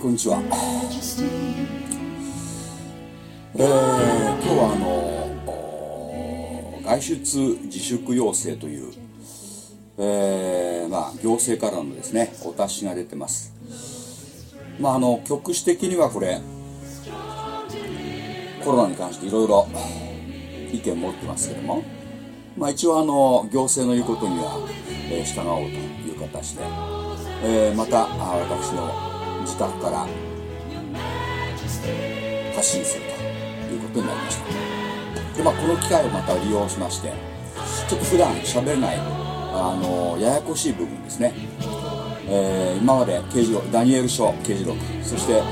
こんにちは、えー今日はあのお外出自粛要請という、えーまあ、行政からのですねお達しが出てます。まああの局地的にはこれコロナに関していろいろ意見持ってますけども、まあ、一応あの行政の言うことには、えー従おうという形で、えーまた私の自宅から発信するということになりました。で、まあ、この機会をまた利用しましてちょっと普段喋れないあのややこしい部分ですね、えー今まで刑事録ダニエル書刑事録そして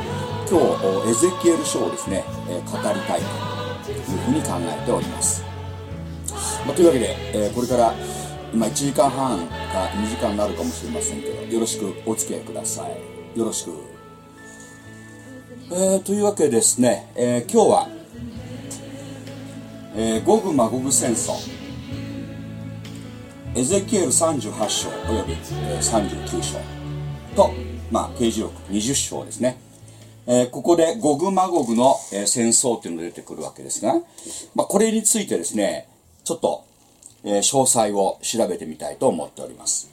今日エゼキエル書をですね、え語りたいというふうに考えております、まあというわけで、えーこれから今1時間半か2時間になるかもしれませんけどよろしくお付き合いください。よろしく。えーというわけですね、えー今日は、えーゴグマゴグ戦争。エゼキエル38章および、えー39章と、まあ、刑事録20章ですね、えーここでゴグマゴグの、えー戦争っていうのが出てくるわけですが、まあ、これについてですねちょっと、えー詳細を調べてみたいと思っております。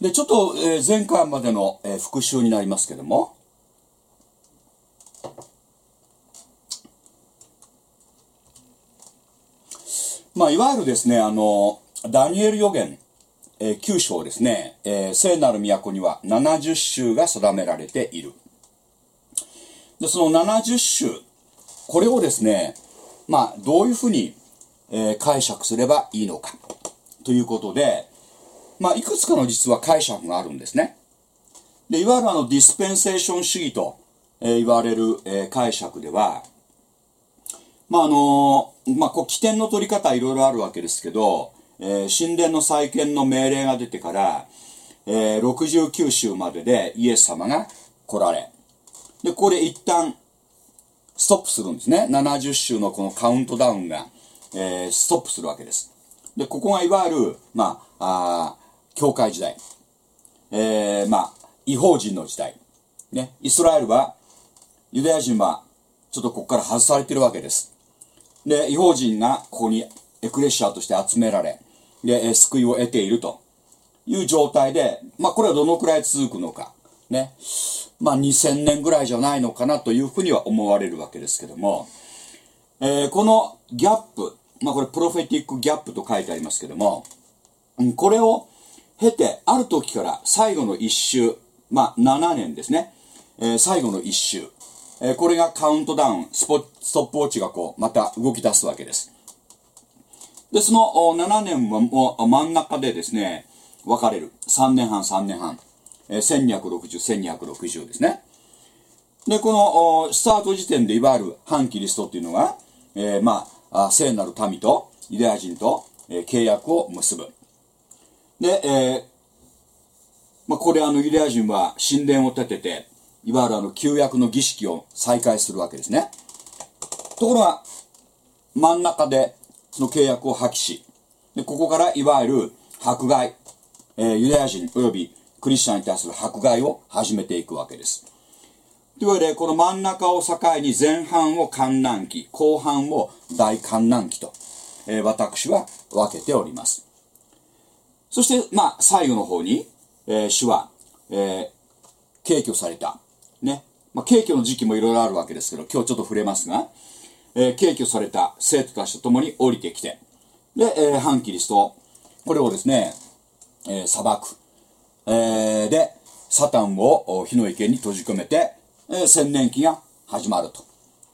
で、ちょっと、えー前回までの、えー復習になりますけども、まあ、いわゆるですね、あの、ダニエル予言、えー9章ですね、えー聖なる都には70州が定められている。で、その70州、これをですね、まあ、どういうふうに、えー解釈すればいいのか、ということで、まあ、いくつかの実は解釈があるんですね。で、いわゆるあの、ディスペンセーション主義と、えー言われる、えー解釈では、まあ、あのまあ、こう、起点の取り方いろいろあるわけですけど、えー神殿の再建の命令が出てから、えー69週まででイエス様が来られ、で、これ一旦、ストップするんですね。70週のこのカウントダウンが、えーストップするわけです。で、ここがいわゆる、まあ、あ教会時代。えーまあ、違法人の時代。ね、イスラエルは、ユダヤ人は、ちょっとここから外されてるわけです。で、違法人がここにエクレシアとして集められ、で、え救いを得ているという状態で、まあ、これはどのくらい続くのか。ね。まあ、2000年ぐらいじゃないのかなというふうには思われるわけですけども、えーこのギャップ、まあ、これプロフェティックギャップと書いてありますけども、これを経て、ある時から最後の一周、まあ、7年ですね。えー最後の一周。えーこれがカウントダウン、スポストップウォッチがこう、また動き出すわけです。で、その7年はもう真ん中でですね、分かれる。3年半、3年半。えー1260、1260ですね。で、このスタート時点でいわゆる反キリストっていうのが、えーまあ、聖なる民とユダヤ人と、契約を結ぶ。で、えーまあ、これあのユダヤ人は神殿を建てて、いわゆるあの旧約の儀式を再開するわけですね。ところが、真ん中での契約を破棄し、でここからいわゆる迫害、えーユダヤ人及びクリスチャンに対する迫害を始めていくわけです。というわけで、この真ん中を境に前半を観覧期、後半を大観覧期と、えー私は分けております。そして、まあ、最後の方に、えー主は、えー、敬挙された。ね。まあ、敬挙の時期もいろいろあるわけですけど、今日ちょっと触れますが、えー、敬挙された生徒たちと共に降りてきて、で、えー反キリスト、これをですね、えー裁く。えーで、サタンを火の池に閉じ込めて、えー千年期が始まると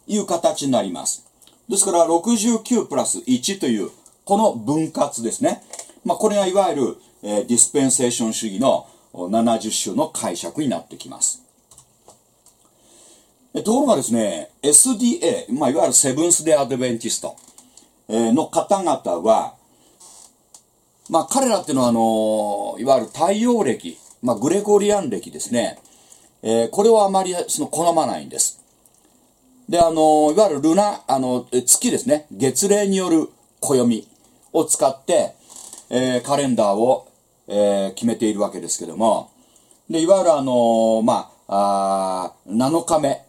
いう形になります。ですから、69プラス1という、この分割ですね。まあ、これがいわゆる、えーディスペンセーション主義の70種の解釈になってきます。ところがですね、SDA、まあ、いわゆるセブンス・デ・アドベンチストえの方々は、まあ、彼らっていうのは、あのいわゆる太陽暦、まあ、グレゴリアン暦ですね。えーこれをあまりその好まないんです。で、あの、いわゆるルナ、あの、月ですね、月齢による暦を使って、えー、カレンダーを、えー、決めているわけですけども、で、いわゆるあの、まあ、あ7日目、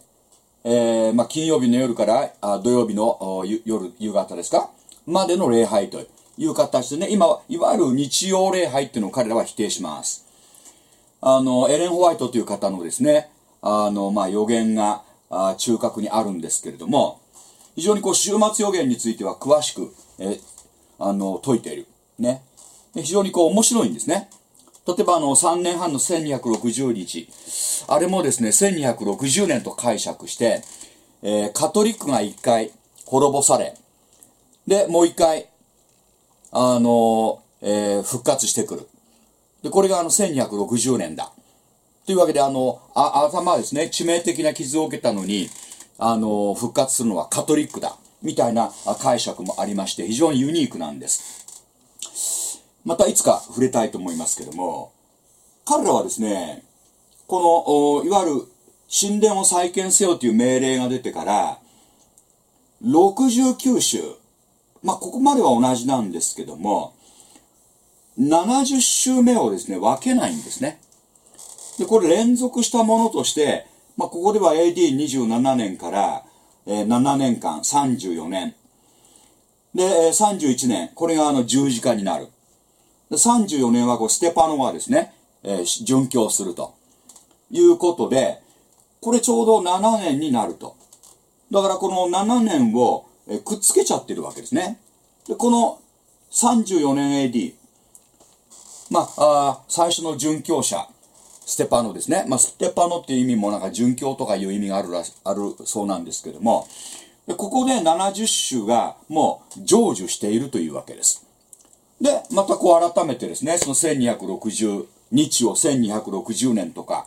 えー、まあ、金曜日の夜からあ土曜日の夜、夕方ですか？までの礼拝という形でね、今、いわゆる日曜礼拝っていうのを彼らは否定します。あの、エレン・ホワイトという方のですね、あの、まあ、予言が、あ中核にあるんですけれども、非常にこう、終末予言については詳しく、え、あの、説いている。ね。非常にこう、面白いんですね。例えばあの、3年半の1260日。あれもですね、1260年と解釈して、えー、カトリックが一回滅ぼされ、で、もう一回、あの、えー、復活してくる。で、これがあの、1260年だ。というわけで、あの、あ頭ですね、致命的な傷を受けたのに、あの、復活するのはカトリックだ。みたいな解釈もありまして、非常にユニークなんです。またいつか触れたいと思いますけども、彼らはですね、この、いわゆる神殿を再建せよという命令が出てから、69週、まあ、ここまでは同じなんですけども、70週目をですね、分けないんですね。で、これ連続したものとして、まあ、ここでは AD27 年から、えー、7年間、34年。で、31年、これがあの十字架になる。で34年はこうステパノがですね、えー、殉教するということで、これちょうど7年になると。だからこの7年を、くっつけちゃってるわけですね。で、この34年 AD、まあ、あ最初の殉教者、ステパノですね。まあ、ステパノっていう意味もなんか殉教とかいう意味があるらあるそうなんですけども、でここで70種がもう成就しているというわけです。で、またこう改めてですね、その1260日を1260年とか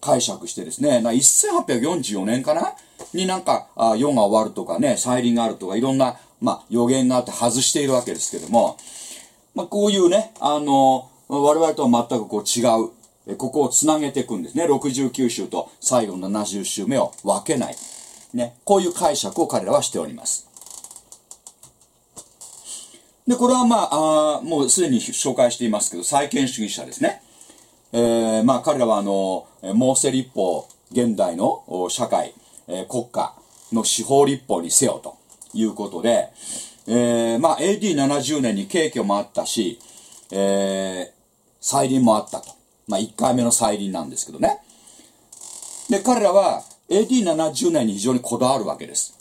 解釈してですね、な1844年かな？になんかあ世が終わるとかね、再臨があるとかいろんな、まあ、予言があって外しているわけですけども、まあ、こういうね、あの、我々とは全くこう違う、ここをつなげていくんですね。69週と最後の70週目を分けない。ね、こういう解釈を彼らはしております。で、これはまあ、あもうすでに紹介していますけど、再建主義者ですね。えー、まあ彼らはあの、モーセ立法、現代の社会、えー、国家の司法立法にせよということで、えー、まあ AD70 年に景挙もあったし、えー、再臨もあったと。まあ1回目の再臨なんですけどね。で、彼らは AD70 年に非常にこだわるわけです。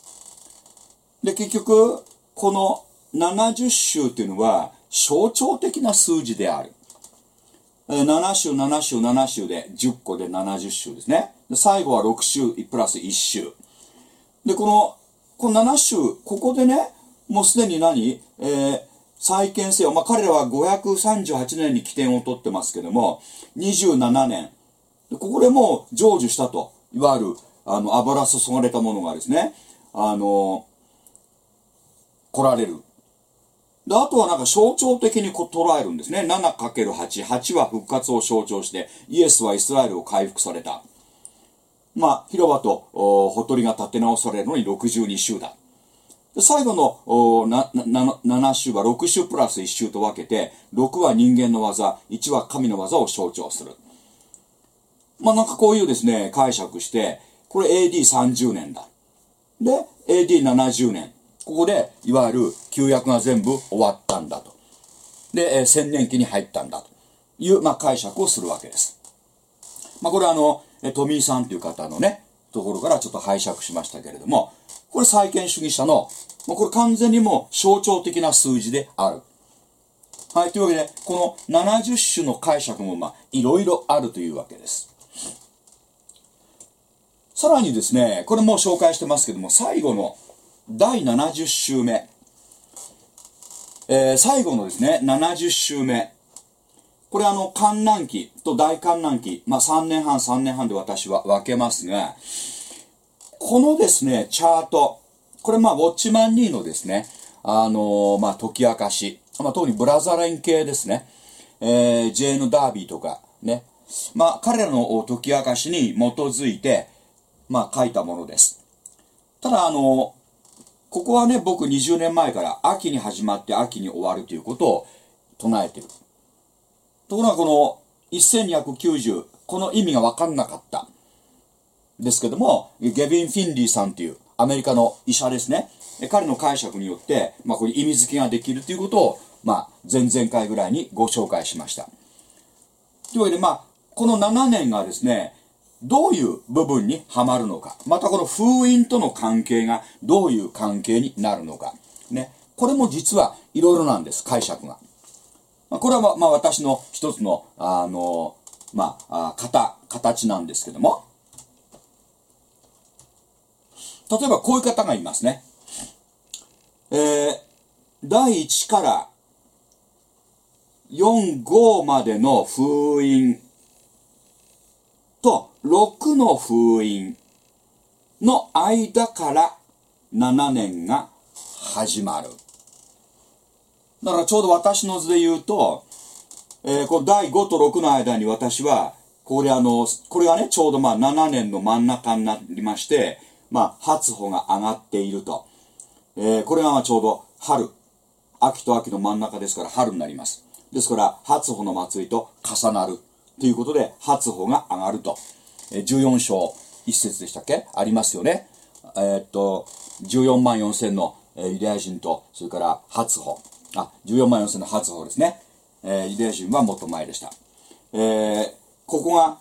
で、結局、この70週というのは象徴的な数字である。7週、7週、7週で10個で70週ですね。最後は6週プラス1週。で、この、この7週、ここでね、もうすでに何？えー、再建せよ。まあ、彼らは538年に起点を取ってますけども、27年。ここでもう成就したと。いわゆる、あの、油注がれたものがですね、あの、来られる。で、あとはなんか象徴的にこう捉えるんですね。7×8。8は復活を象徴して、イエスはイスラエルを回復された。まあ、広場とおほとりが立て直されるのに62週だ。で最後のおなな7週は6週プラス1週と分けて、6は人間の技、1は神の技を象徴する。まあなんかこういうですね、解釈して、これ AD30 年だ。で、AD70 年。ここで、いわゆる旧約が全部終わったんだと。で、えー、千年期に入ったんだという、まあ、解釈をするわけです。まあ、これはあの、トミーさんという方のね、ところからちょっと拝借しましたけれども、これ再建主義者の、もうこれ完全にもう象徴的な数字である。はい、というわけで、この70種の解釈もまあ、いろいろあるというわけです。さらにですね、これも紹介してますけども、最後の第70週目、えー、最後のですね、70週目。これあの、観覧期と大観覧期、まあ3年半、3年半で私は分けますが、このですね、チャート、これまあ、ウォッチマンニーのですね、あのー、まあ、解き明かし、まあ、特にブラザレン系ですね、えー、ジェーヌ・ダービーとか、ね、まあ、彼らの解き明かしに基づいて、まあ、書いたものです。ただあのここはね僕20年前から秋に始まって秋に終わるということを唱えてる。ところがこの1290この意味が分かんなかった。ですけどもゲビン・フィンリーさんというアメリカの医者ですね。彼の解釈によって、まあ、これ意味付けができるということを、まあ、前々回ぐらいにご紹介しました。というわけでまあこの7年がですねどういう部分にはまるのか。またこの封印との関係がどういう関係になるのか。ね。これも実はいろいろなんです解釈が。まあこれはまあ私の一つのあのまあ型形なんですけども。例えばこういう方がいますね。えー、第1から4、5までの封印と6の封印の間から7年が始まる。だからちょうど私の図で言うと、えー、この第5と6の間に私は、これあの、これがね、ちょうどまあ7年の真ん中になりまして、まあ、初歩が上がっていると。えー、これがちょうど春。秋と秋の真ん中ですから春になります。ですから、初歩の祭りと重なる。ということで、初歩が上がると。14章一節でしたっけ？ありますよね。えー、っと、14万4千の、え、ユダヤ人と、それから初歩。あ、14万4千の初歩ですね。えー、ユダヤ人はもっと前でした。えー、ここが、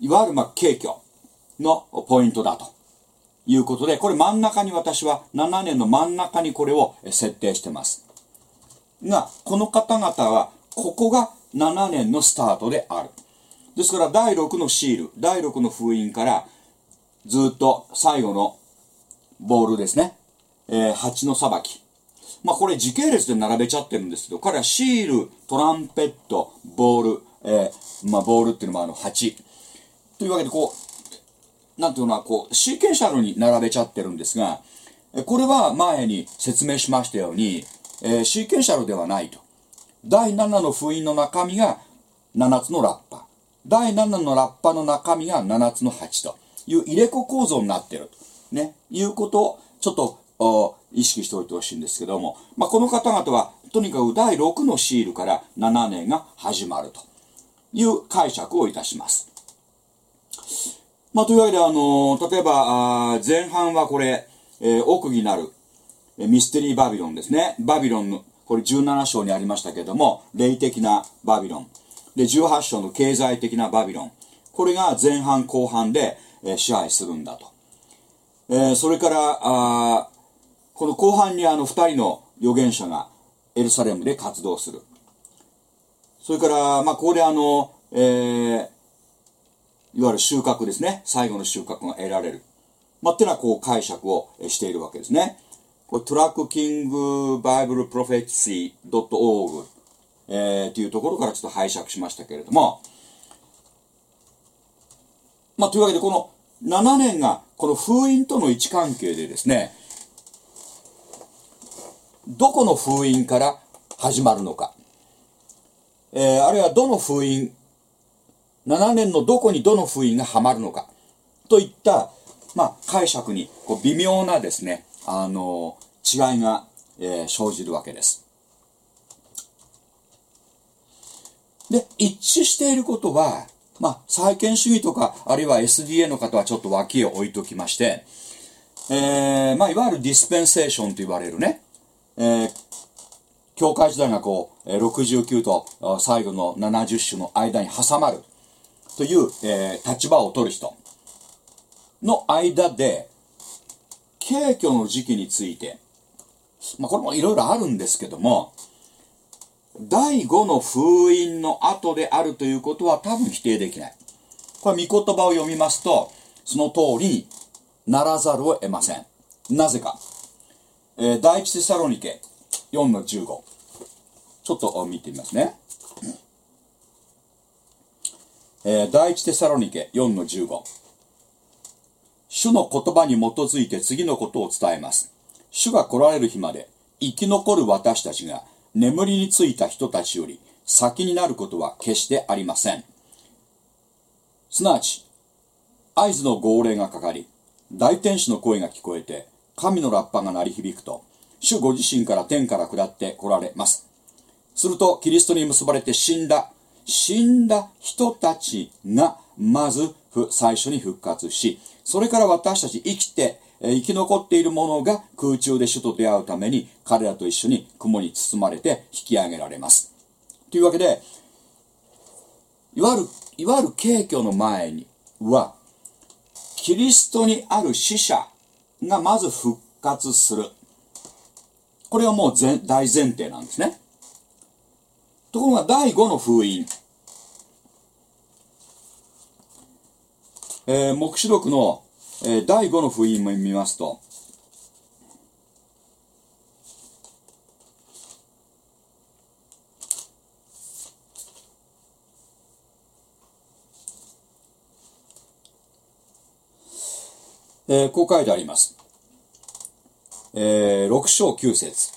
いわゆる、まあ、景挙のポイントだと。いうことで、これ真ん中に私は7年の真ん中にこれを設定してます。が、この方々は、ここが7年のスタートである。ですから、第6のシール、第6の封印から、ずっと最後のボールですね。えー、8の裁き。まあ、これ時系列で並べちゃってるんですけど、彼はシール、トランペット、ボール、えー、まあ、ボールっていうのもあの8。というわけで、こう、なんていうのは、こう、シーケンシャルに並べちゃってるんですが、これは前に説明しましたように、えー、シーケンシャルではないと。第7の封印の中身が7つのラッパ。第7のラッパの中身が7つの8という入れ子構造になっていると。ね。いうことをちょっと意識しておいてほしいんですけども、まあ、この方々はとにかく第6のシールから7年が始まるという解釈をいたします。まあ、というわけで、あのー、例えば、前半はこれ、えー、奥になる、えミステリーバビロンですね。バビロンの、これ17章にありましたけども、霊的なバビロン。で、18章の経済的なバビロン。これが前半後半で、えー、支配するんだと。えー、それから、あこの後半にあの二人の預言者がエルサレムで活動する。それから、まあ、ここであの、えー、いわゆる収穫ですね。最後の収穫が得られる。まあ、っていうのはこう解釈をしているわけですね。これ、トラックキングバイブルプロフェティシー .org、えー、というところからちょっと拝借しましたけれども、まあ、というわけでこの7年がこの封印との位置関係でですね、どこの封印から始まるのか、えー、あるいはどの封印7年のどこにどの封印がはまるのか、といった、まあ、解釈にこう微妙なですね、あの、違いが、えー、生じるわけです。で、一致していることは、まあ、再建主義とか、あるいは SDA の方はちょっと脇を置いときまして、えー、まあ、いわゆるディスペンセーションと言われるね、えー、教会時代がこう、69と最後の70種の間に挟まる。という、えー、立場を取る人の間で、軽挙の時期について、まあ、これもいろいろあるんですけども、第5の封印の後であるということは多分否定できない。これ、御言葉を読みますと、その通りにならざるを得ません。なぜか。えー、第一テサロニケ4の15。ちょっと見てみますね。えー、第一テサロニケ4の15。主の言葉に基づいて次のことを伝えます。主が来られる日まで生き残る私たちが眠りについた人たちより先になることは決してありません。すなわち、合図の号令がかかり、大天使の声が聞こえて、神のラッパが鳴り響くと、主ご自身から天から下って来られます。すると、キリストに結ばれて死んだ、死んだ人たちが、まず、最初に復活し、それから私たち生きて、生き残っている者が空中で主と出会うために彼らと一緒に雲に包まれて引き上げられます。というわけで、いわゆる、いわゆる敬虚の前には、キリストにある死者がまず復活する。これはもう大前提なんですね。ところが第5の封印。えー、目視録の、えー、第5の封印も見ますと、えー、こう書いてあります。えー、6章9節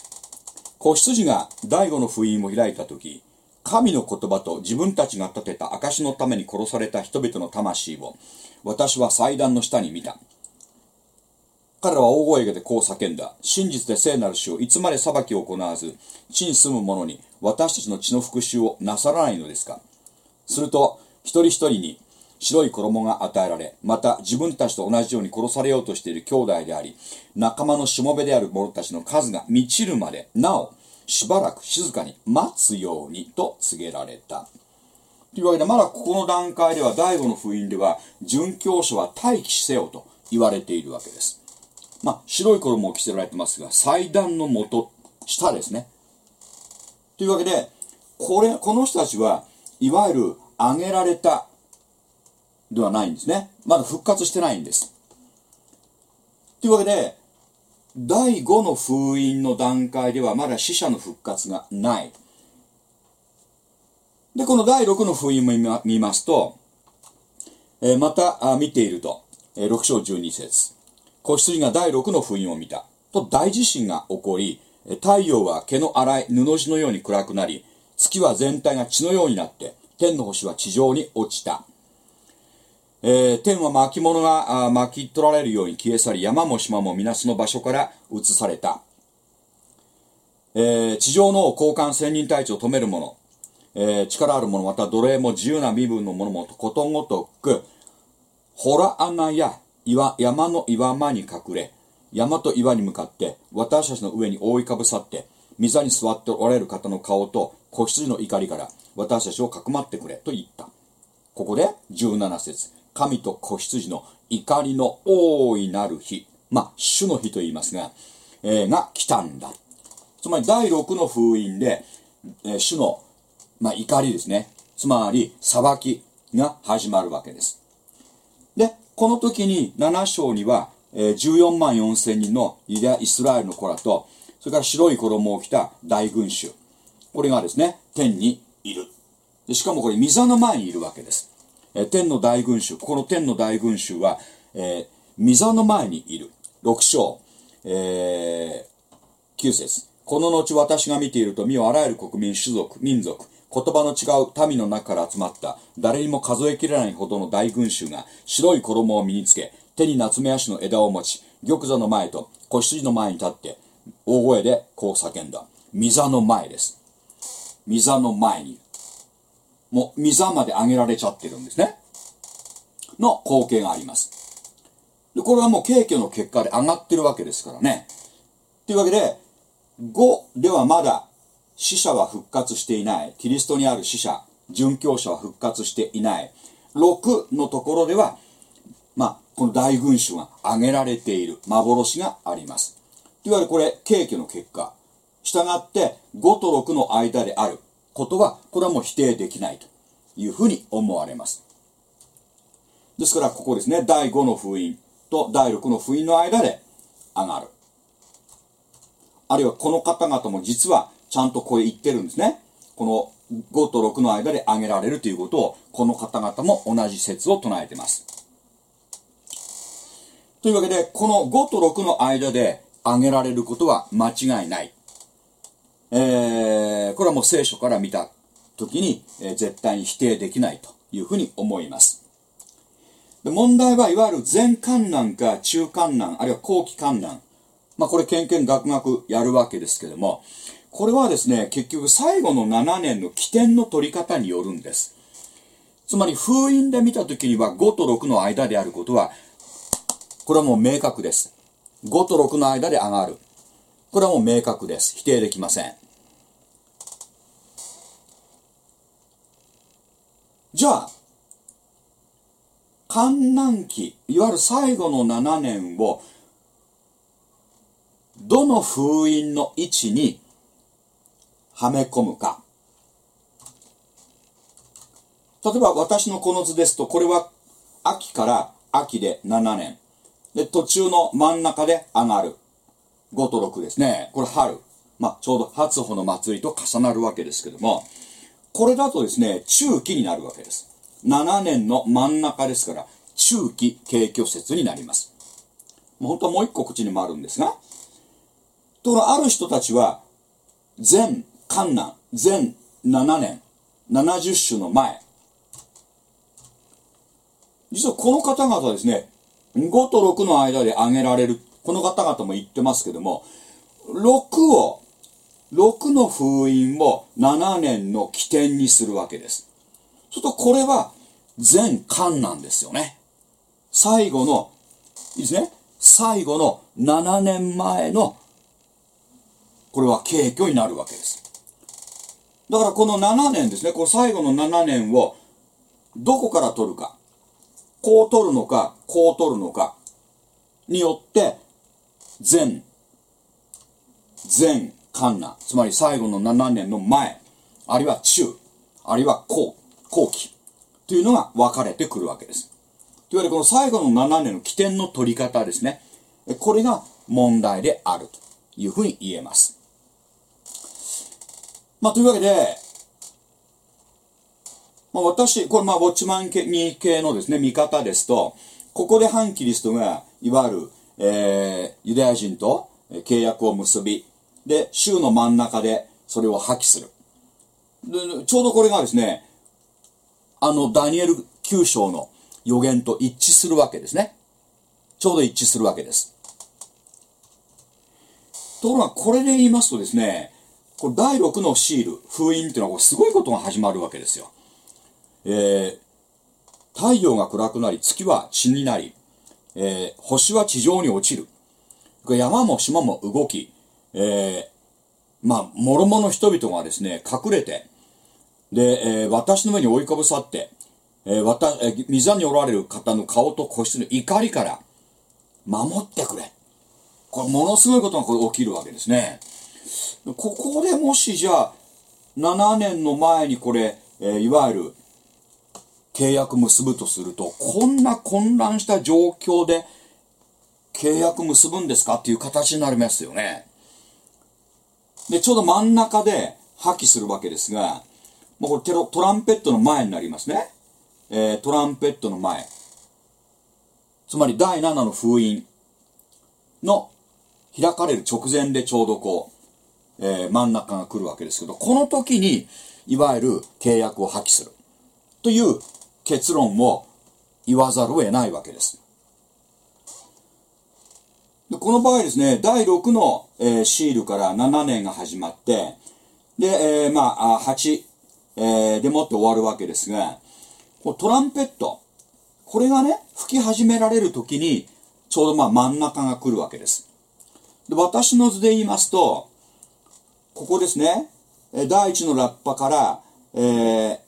子羊が第五の封印を開いたとき、神の言葉と自分たちが立てた証のために殺された人々の魂を、私は祭壇の下に見た。彼らは大声でこう叫んだ。真実で聖なる死をいつまで裁きを行わず、地に住む者に私たちの血の復讐をなさらないのですかすると、一人一人に白い衣が与えられ、また自分たちと同じように殺されようとしている兄弟であり、仲間のしもべである者たちの数が満ちるまで、なお、しばらく静かに待つようにと告げられた。というわけで、まだここの段階では、第五の封印では、殉教者は待機せよと言われているわけです。まあ、白い衣を着せられてますが、祭壇の元、下ですね。というわけで、これ、この人たちは、いわゆる挙げられたではないんですね。まだ復活してないんです。というわけで、第5の封印の段階ではまだ死者の復活がない。で、この第6の封印も見ますと、えー、また見ていると、えー、6章12節子羊が第6の封印を見た。と大地震が起こり、太陽は毛の粗い布地のように暗くなり、月は全体が血のようになって、天の星は地上に落ちた。えー、天は巻物が巻き取られるように消え去り、山も島も皆その場所から移された。えー、地上の交換千人隊長を止める者、えー、力ある者、また奴隷も自由な身分の者もとことごとく、ホラ穴や岩山の岩間に隠れ、山と岩に向かって私たちの上に覆いかぶさって、溝に座っておられる方の顔と子羊の怒りから私たちをかくまってくれと言った。ここで17節神と子羊の怒りの大いなる日、まあ、主の日と言いますが、えー、が来たんだ。つまり第6の封印で、えー、主の、まあ、怒りですね。つまり、裁きが始まるわけです。で、この時に7章には、えー、14万4千人のユダイスラエルの子らと、それから白い衣を着た大群衆。これがですね、天にいる。でしかもこれ、溝の前にいるわけです。え天の大群衆、ここの天の大群衆は、えー、溝の前にいる。6章、えー、9節この後私が見ていると、身をあらゆる国民、種族、民族、言葉の違う民の中から集まった、誰にも数えきれないほどの大群衆が、白い衣を身につけ、手に夏目足の枝を持ち、玉座の前と子羊の前に立って、大声でこう叫んだ。御座の前です。御座の前にもう、溝まで上げられちゃってるんですね。の光景があります。で、これはもう景挙の結果で上がってるわけですからね。というわけで、5ではまだ死者は復活していない。キリストにある死者、殉教者は復活していない。6のところでは、まあ、この大群衆が挙げられている幻があります。いわゆるこれ、景挙の結果。従って、5と6の間である。ことは、これはもう否定できないというふうに思われます。ですから、ここですね、第5の封印と第6の封印の間で上がる。あるいはこの方々も実はちゃんとこれ言ってるんですね。この5と6の間で上げられるということを、この方々も同じ説を唱えてます。というわけで、この5と6の間で上げられることは間違いない。えー、これはもう聖書から見た時に、えー、絶対に否定できないというふうに思います。で問題はいわゆる前観難か中観難、あるいは後期観難。まあこれ、けんけんがくがくやるわけですけども、これはですね、結局最後の7年の起点の取り方によるんです。つまり封印で見たときには5と6の間であることは、これはもう明確です。5と6の間で上がる。これはもう明確です。否定できません。じゃあ、観覧期、いわゆる最後の7年を、どの封印の位置にはめ込むか。例えば私のこの図ですと、これは秋から秋で7年。で、途中の真ん中で上がる。5と6ですね。これ春。まあ、ちょうど初穂の祭りと重なるわけですけども、これだとですね、中期になるわけです。7年の真ん中ですから、中期景挙説になります。もう本当はもう一個口にもあるんですが、ところある人たちは、全観南、全7年、70種の前、実はこの方々ですね、5と6の間で挙げられる、この方々も言ってますけども、6を、6の封印を7年の起点にするわけです。するとこれは全巻なんですよね。最後の、いいですね？最後の7年前の、これは景挙になるわけです。だからこの7年ですね、この最後の7年をどこから取るか。こう取るのか、こう取るのか、によって、全、全観難、つまり最後の7年の前、あるいは中、あるいは後、後期、というのが分かれてくるわけです。というわけで、この最後の7年の起点の取り方ですね。これが問題であるというふうに言えます。まあ、というわけで、まあ、私、これまあ、ウォッチマン系系のですね、見方ですと、ここで反キリストが、いわゆる、えー、ユダヤ人と契約を結び、で、州の真ん中でそれを破棄する。で、ちょうどこれがですね、あの、ダニエル9章の予言と一致するわけですね。ちょうど一致するわけです。ところが、これで言いますとですね、これ第6のシール、封印っていうのはすごいことが始まるわけですよ。えー、太陽が暗くなり、月は血になり、えー、星は地上に落ちる。山も島も動き、えー、まあ、諸々の人々がですね、隠れて、で、えー、私の上に追いかぶさって、えー、わた、えー、におられる方の顔と個室の怒りから守ってくれ。これ、ものすごいことがこ起きるわけですね。ここでもしじゃあ、7年の前にこれ、えー、いわゆる、契約結ぶとすると、こんな混乱した状況で契約結ぶんですかっていう形になりますよね。で、ちょうど真ん中で破棄するわけですが、もうこれテロトランペットの前になりますね。えー、トランペットの前。つまり第7の封印の開かれる直前でちょうどこう、えー、真ん中が来るわけですけど、この時に、いわゆる契約を破棄する。という結論を言わざるを得ないわけです。でこの場合ですね、第6の、えー、シールから7年が始まって、で、えー、まあ、8、えー、でもって終わるわけですが、トランペット、これがね、吹き始められる時に、ちょうどまあ真ん中が来るわけです。で私の図で言いますと、ここですね、第1のラッパから、えー、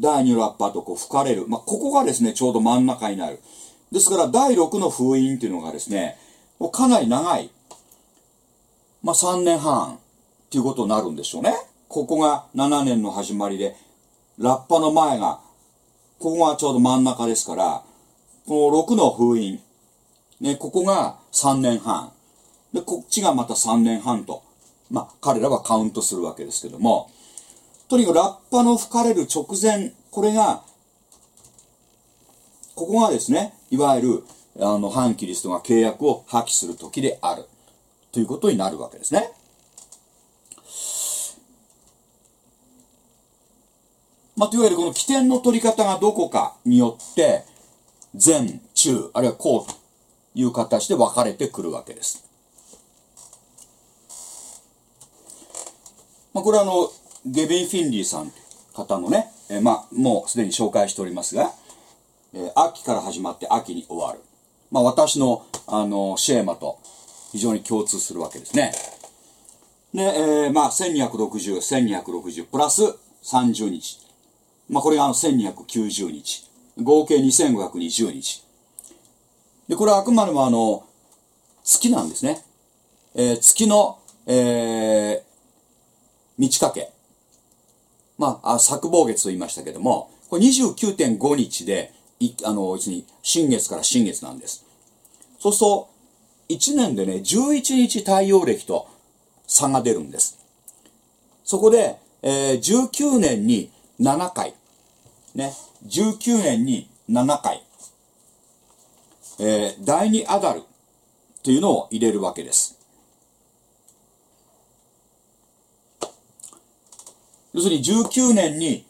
第2のラッパとこう吹かれる。まあ、ここがですね、ちょうど真ん中になる。ですから、第6の封印っていうのがですね、かなり長い。まあ、3年半っていうことになるんでしょうね。ここが7年の始まりで、ラッパの前が、ここがちょうど真ん中ですから、この6の封印。ね、ここが3年半。で、こっちがまた3年半と、まあ、彼らはカウントするわけですけども、とにかくラッパの吹かれる直前、これが、ここがですね、いわゆる、あの、反キリストが契約を破棄する時である。ということになるわけですね。まあ、というわけで、この起点の取り方がどこかによって、前、中、あるいは後という形で分かれてくるわけです。まあ、これはあの、ゲビン・フィンリーさんという方のね、え、まあ、もうすでに紹介しておりますが、えー、秋から始まって秋に終わる。まあ、私の、あの、シェーマと非常に共通するわけですね。で、えー、まあ、1260、1260、プラス30日。まあ、これがあの、1290日。合計2520日。で、これはあくまでもあの、月なんですね。えー、月の、えー、満ち欠け。まあ、あ作望月と言いましたけども、これ29.5日で、いあの、別に、新月から新月なんです。そうすると、1年でね、11日太陽暦と差が出るんです。そこで、えー、19年に7回、ね、19年に7回、えー、第2アダルというのを入れるわけです。要するに19年に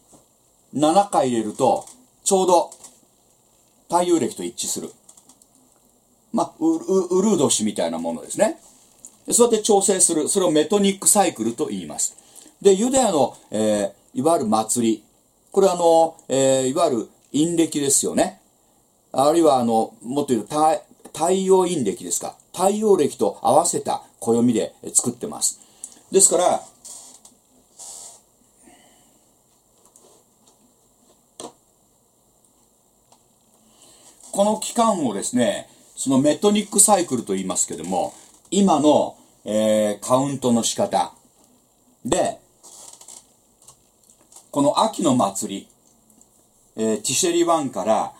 7回入れると、ちょうど太陽暦と一致する。まあ、ウウルード氏みたいなものですね。そうやって調整する。それをメトニックサイクルと言います。で、ユダヤの、えー、いわゆる祭り。これはあの、えー、いわゆる陰暦ですよね。あるいはあの、もっと言うと太陽陰暦ですか。太陽暦と合わせた暦で作ってます。ですから、この期間をですね、そのメトニックサイクルと言いますけども、今の、えー、カウントの仕方で、この秋の祭り、えー、ティシェリワンから、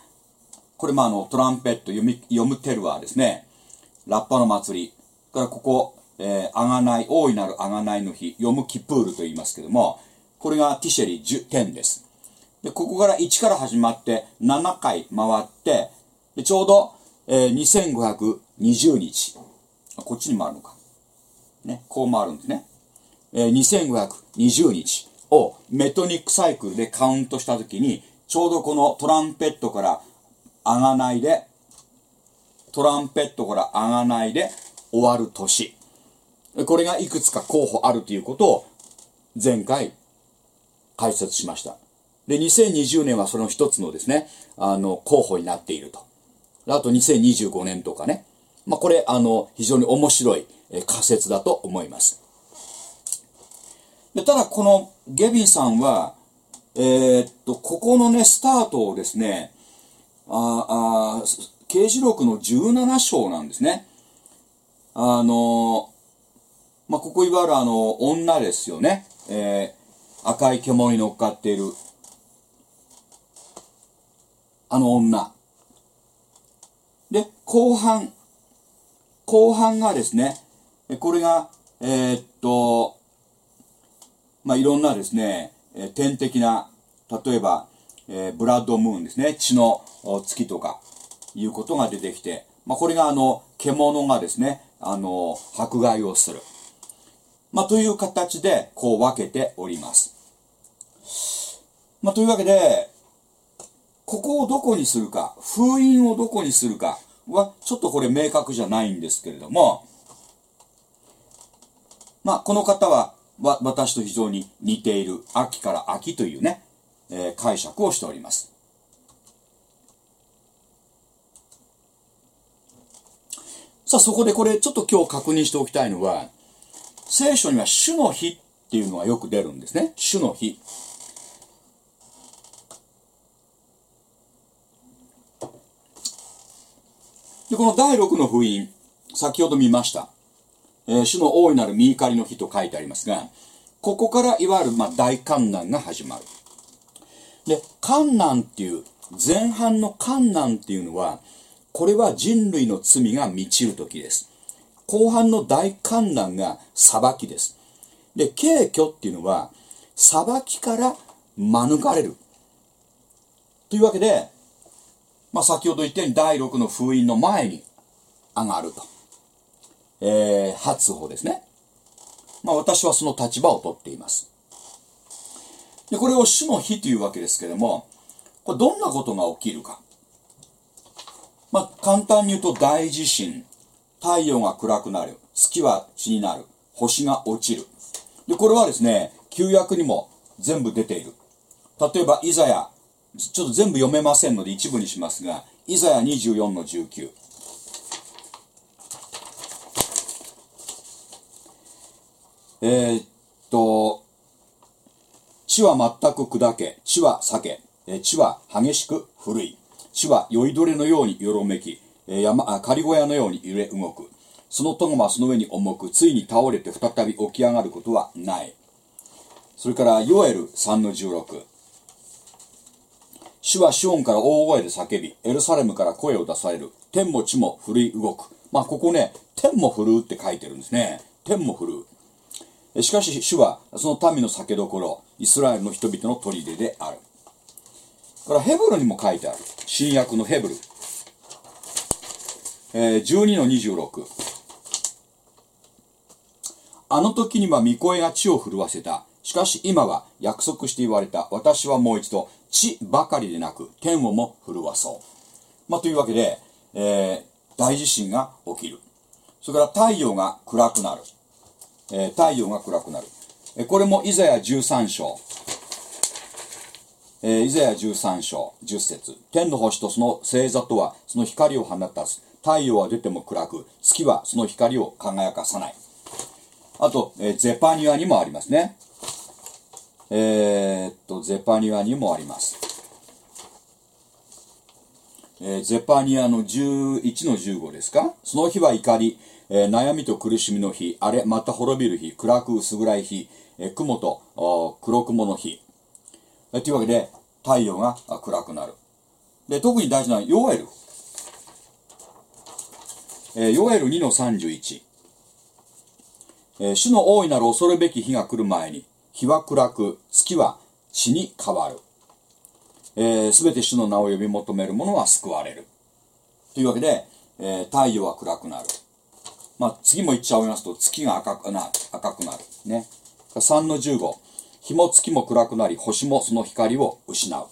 これまあのトランペット読み、読むテルワーですね。ラッパの祭り。からここ、えー、あがない、大いなるあがないの日、読むキプールと言いますけども、これがティシェリ10です。で、ここから1から始まって7回回って、でちょうど、えー、2520日。こっちに回るのか。ね、こう回るんですね。えー、2520日をメトニックサイクルでカウントしたときに、ちょうどこのトランペットからあがないで、トランペットからあがないで終わる年。これがいくつか候補あるということを前回解説しました。で、2020年はその一つのですね、あの、候補になっていると。あと2025年とかね。まあ、これ、あの、非常に面白い仮説だと思います。でただ、このゲビンさんは、えー、っと、ここのね、スタートをですね、ああ刑事録の17章なんですね。あの、まあ、ここいわゆるあの、女ですよね。えー、赤い獣に乗っかっている、あの女。で、後半、後半がですね、これが、えー、っと、まあ、いろんなですね、天的な、例えば、えー、ブラッドムーンですね、血の月とか、いうことが出てきて、まあ、これがあの、獣がですね、あの、迫害をする。まあ、という形で、こう分けております。まあ、というわけで、ここをどこにするか、封印をどこにするかは、ちょっとこれ明確じゃないんですけれども、まあ、この方は、わ、私と非常に似ている、秋から秋というね、えー、解釈をしております。さあ、そこでこれ、ちょっと今日確認しておきたいのは、聖書には主の日っていうのがよく出るんですね。主の日。で、この第6の封印、先ほど見ました。えー、主の大いなる見怒りの日と書いてありますが、ここからいわゆる、まあ、大観難が始まる。で、観難っていう、前半の観難っていうのは、これは人類の罪が満ちる時です。後半の大観難が裁きです。で、敬虚っていうのは、裁きから免れる。というわけで、まあ、先ほど言ったように第6の封印の前に上がると。えー、初歩ですね。まあ、私はその立場をとっています。で、これを主の日というわけですけれども、これどんなことが起きるか。まあ、簡単に言うと大地震、太陽が暗くなる、月は血になる、星が落ちる。で、これはですね、旧約にも全部出ている。例えば、イザヤ、ちょっと全部読めませんので一部にしますが、イザヤ24の19。えー、っと、地は全く砕け、地は裂け、地は激しく古い。地は酔いどれのようによろめき、山仮小屋のように揺れ動く。その友はその上に重く、ついに倒れて再び起き上がることはない。それから、ヨエル3の16。主はシオンから大声で叫び、エルサレムから声を出される。天も地も震い動く。まあ、ここね、天も震うって書いてるんですね。天も震う。しかし、主はその民の酒どころ、イスラエルの人々の砦である。からヘブルにも書いてある。新約のヘブル。えー、12の26。あの時には御声が地を震わせた。しかし今は約束して言われた。私はもう一度地ばかりでなく天をも震わそう。まあ、というわけで、えー、大地震が起きる。それから太陽が暗くなる。えー、太陽が暗くなる。えこれもイザヤ13章。えー、イザヤ13章10節天の星とその星座とはその光を放たず、太陽は出ても暗く、月はその光を輝かさない。あと、えー、ゼパニアにもありますね。えー、っと、ゼパニアにもあります。えー、ゼパニアの11の15ですか？その日は怒り、えー、悩みと苦しみの日、あれ、また滅びる日、暗く薄暗い日、えー、雲と黒雲の日。えー、というわけで、太陽が暗くなる。で、特に大事なのは、ヨエル。えー、ヨエル2の31。えー、主の大いなる恐るべき日が来る前に、日は暗く、月は血に変わる。す、えー、べ、て主の名を呼び求める者は救われる。というわけで、えー、太陽は暗くなる。まあ、次も言っちゃいますと、月が赤くな赤くなる。ね。3の15。日も月も暗くなり、星もその光を失う。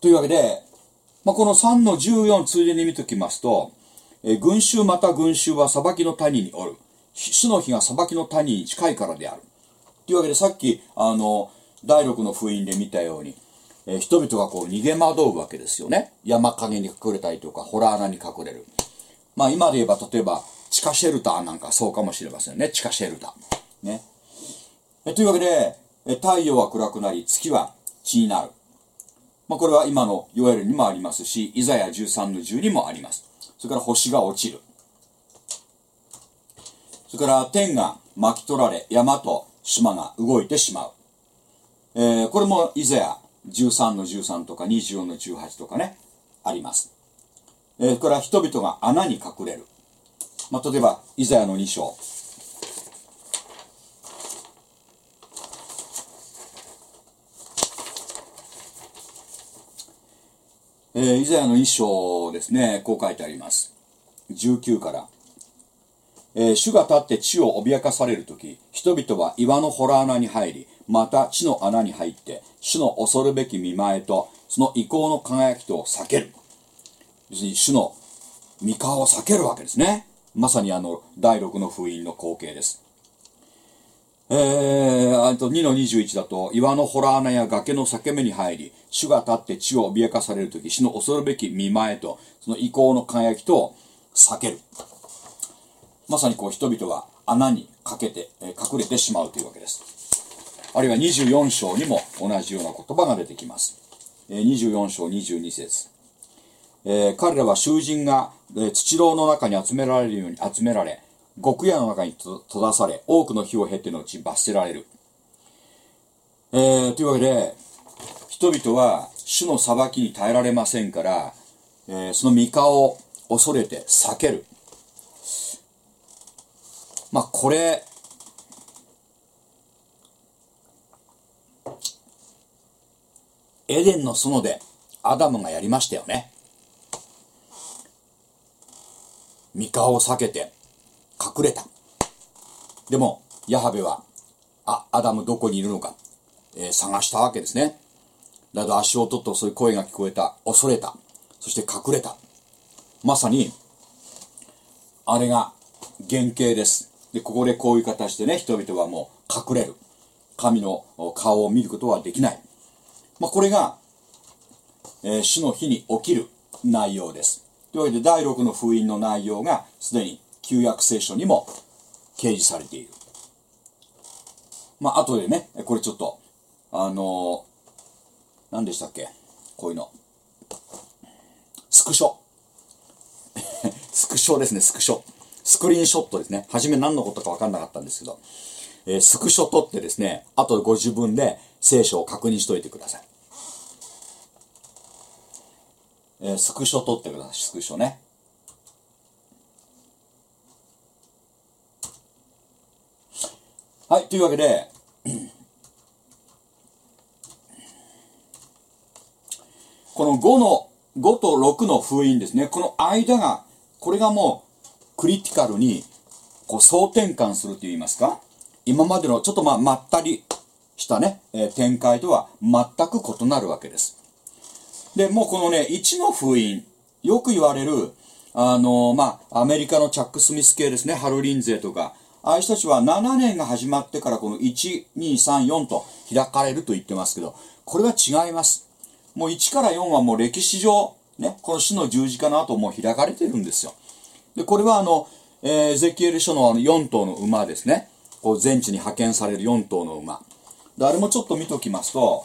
というわけで、まあ、この3の14ついでに見ておきますと、えー、群衆また群衆は裁きの谷におる。主の日が裁きの谷に近いからである。というわけでさっき、あの、第六の封印で見たように、えー、人々がこう逃げ惑うわけですよね。山陰に隠れたりとか、ホラー穴に隠れる。まあ今で言えば、例えば、地下シェルターなんかそうかもしれませんね。地下シェルター。ね。えというわけで、え太陽は暗くなり、月は血になる。まあこれは今のヨエルにもありますし、イザヤ13の10にもあります。それから星が落ちる。それから天が巻き取られ、山と島が動いてしまう。えー、これもイザヤ13の13とか24の18とかね、あります。えー、これは人々が穴に隠れる。まあ、例えば、イザヤの2章。えー、イザヤの2章ですね、こう書いてあります。19から。えー、主が立って地を脅かされるとき、人々は岩の洞穴に入り、また地の穴に入って、主の恐るべき見前と、その意向の輝きとを避ける。要するに主の御顔を避けるわけですね。まさにあの、第六の封印の光景です。えー、あと2の21だと、岩の洞穴や崖の裂け目に入り、主が立って地を脅かされるとき、主の恐るべき見前と、その意向の輝きとを避ける。まさにこう人々は穴にかけて、え隠れてしまうというわけです。あるいは24章にも同じような言葉が出てきます。え24章22節え、彼らは囚人が、え、土牢の中に集められるように集められ、極夜の中に閉ざされ、多くの日を経てのうち罰せられる。えー、というわけで、人々は主の裁きに耐えられませんから、えー、その御顔を恐れて避ける。まあ、これ、エデンの園でアダムがやりましたよね。三顔を避けて隠れた。でも、ヤハベは、あ、アダムどこにいるのか、えー、探したわけですね。だと足音とそういう声が聞こえた。恐れた。そして隠れたまさにあれが原型ですでここでこういう形でね人々はもう隠れる。神の顔を見ることはできない、まあ、これが、えー、主の日に起きる内容です。というわけで第6の封印の内容がすでに旧約聖書にも掲示されている。まあ後でねこれちょっとあのー、何でしたっけ？こういうの。スクショ。スクショですねスクショ。スクリーンショットですね初め何のことか分かんなかったんですけどえー、スクショ撮ってですね、あとご自分で聖書を確認しといてください。えー、スクショ撮ってください、スクショね。はい、というわけで、この5の、5と6の封印ですね。この間が、これがもう、クリティカルに、こう、総転換すると言いますか？今までのちょっとまあまったりしたね、えー、展開とは全く異なるわけです。で、もうこのね、1の封印、よく言われる、あのー、まあ、アメリカのチャック・スミス系ですね、ハルリン勢とか、ああいう人たちは7年が始まってからこの1、2、3、4と開かれると言ってますけど、これは違います。もう1から4はもう歴史上、ね、この死の十字架の後もう開かれてるんですよ。で、これはあの、えー、ゼキエル書のあの4頭の馬ですね。こう全地に派遣される4頭の馬であれもちょっと見ときますと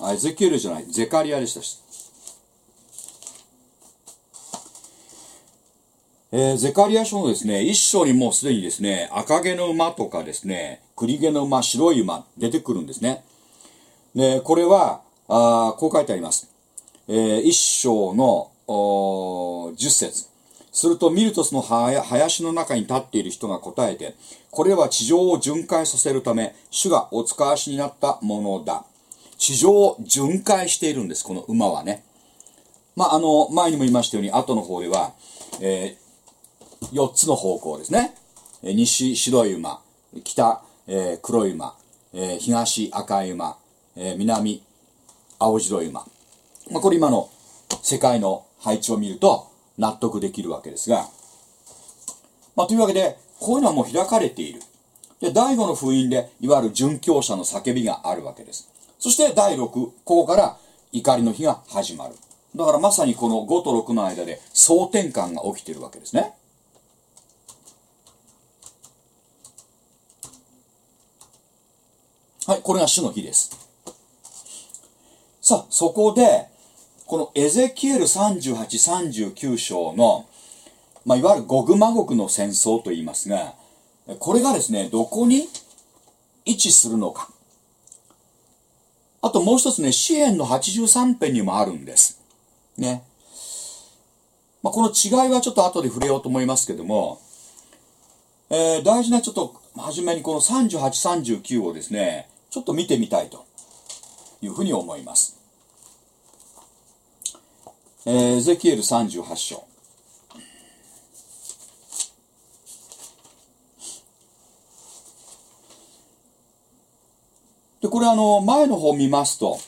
あエゼキエルじゃないゼカリアでしたえー、ゼカリア書のですね、一章にもうすでにですね、赤毛の馬とかですね、栗毛の馬、白い馬、出てくるんですね。で、これは、あこう書いてあります。えー、一章の十節するとミルトスの林の中に立っている人が答えて、これは地上を巡回させるため、主がお使わしになったものだ。地上を巡回しているんです、この馬はね。まあ、あの、前にも言いましたように、後の方では、えー4つの方向ですね。西白い馬、北、黒い馬、東赤い馬、南青白い馬。まあ、これ今の世界の配置を見ると納得できるわけですが、まあ、というわけで、こういうのはもう開かれている。で、第5の封印で、いわゆる殉教者の叫びがあるわけです。そして第6、ここから怒りの日が始まる。だからまさにこの5と6の間で総転換が起きてるわけですね。はい、これが主の日です。さあ、そこで、このエゼキエル38、39章の、まあ、いわゆるゴグマゴグの戦争と言いますが、これがですね、どこに位置するのか。あともう一つね、詩篇の83編にもあるんです。ね。まあ、この違いはちょっと後で触れようと思いますけども、えー、大事なちょっと、初めにこの38、39をですね、ちょっと見てみたいというふうに思います。えー、ゼキエル38章。で、これあの、前の方見ますと、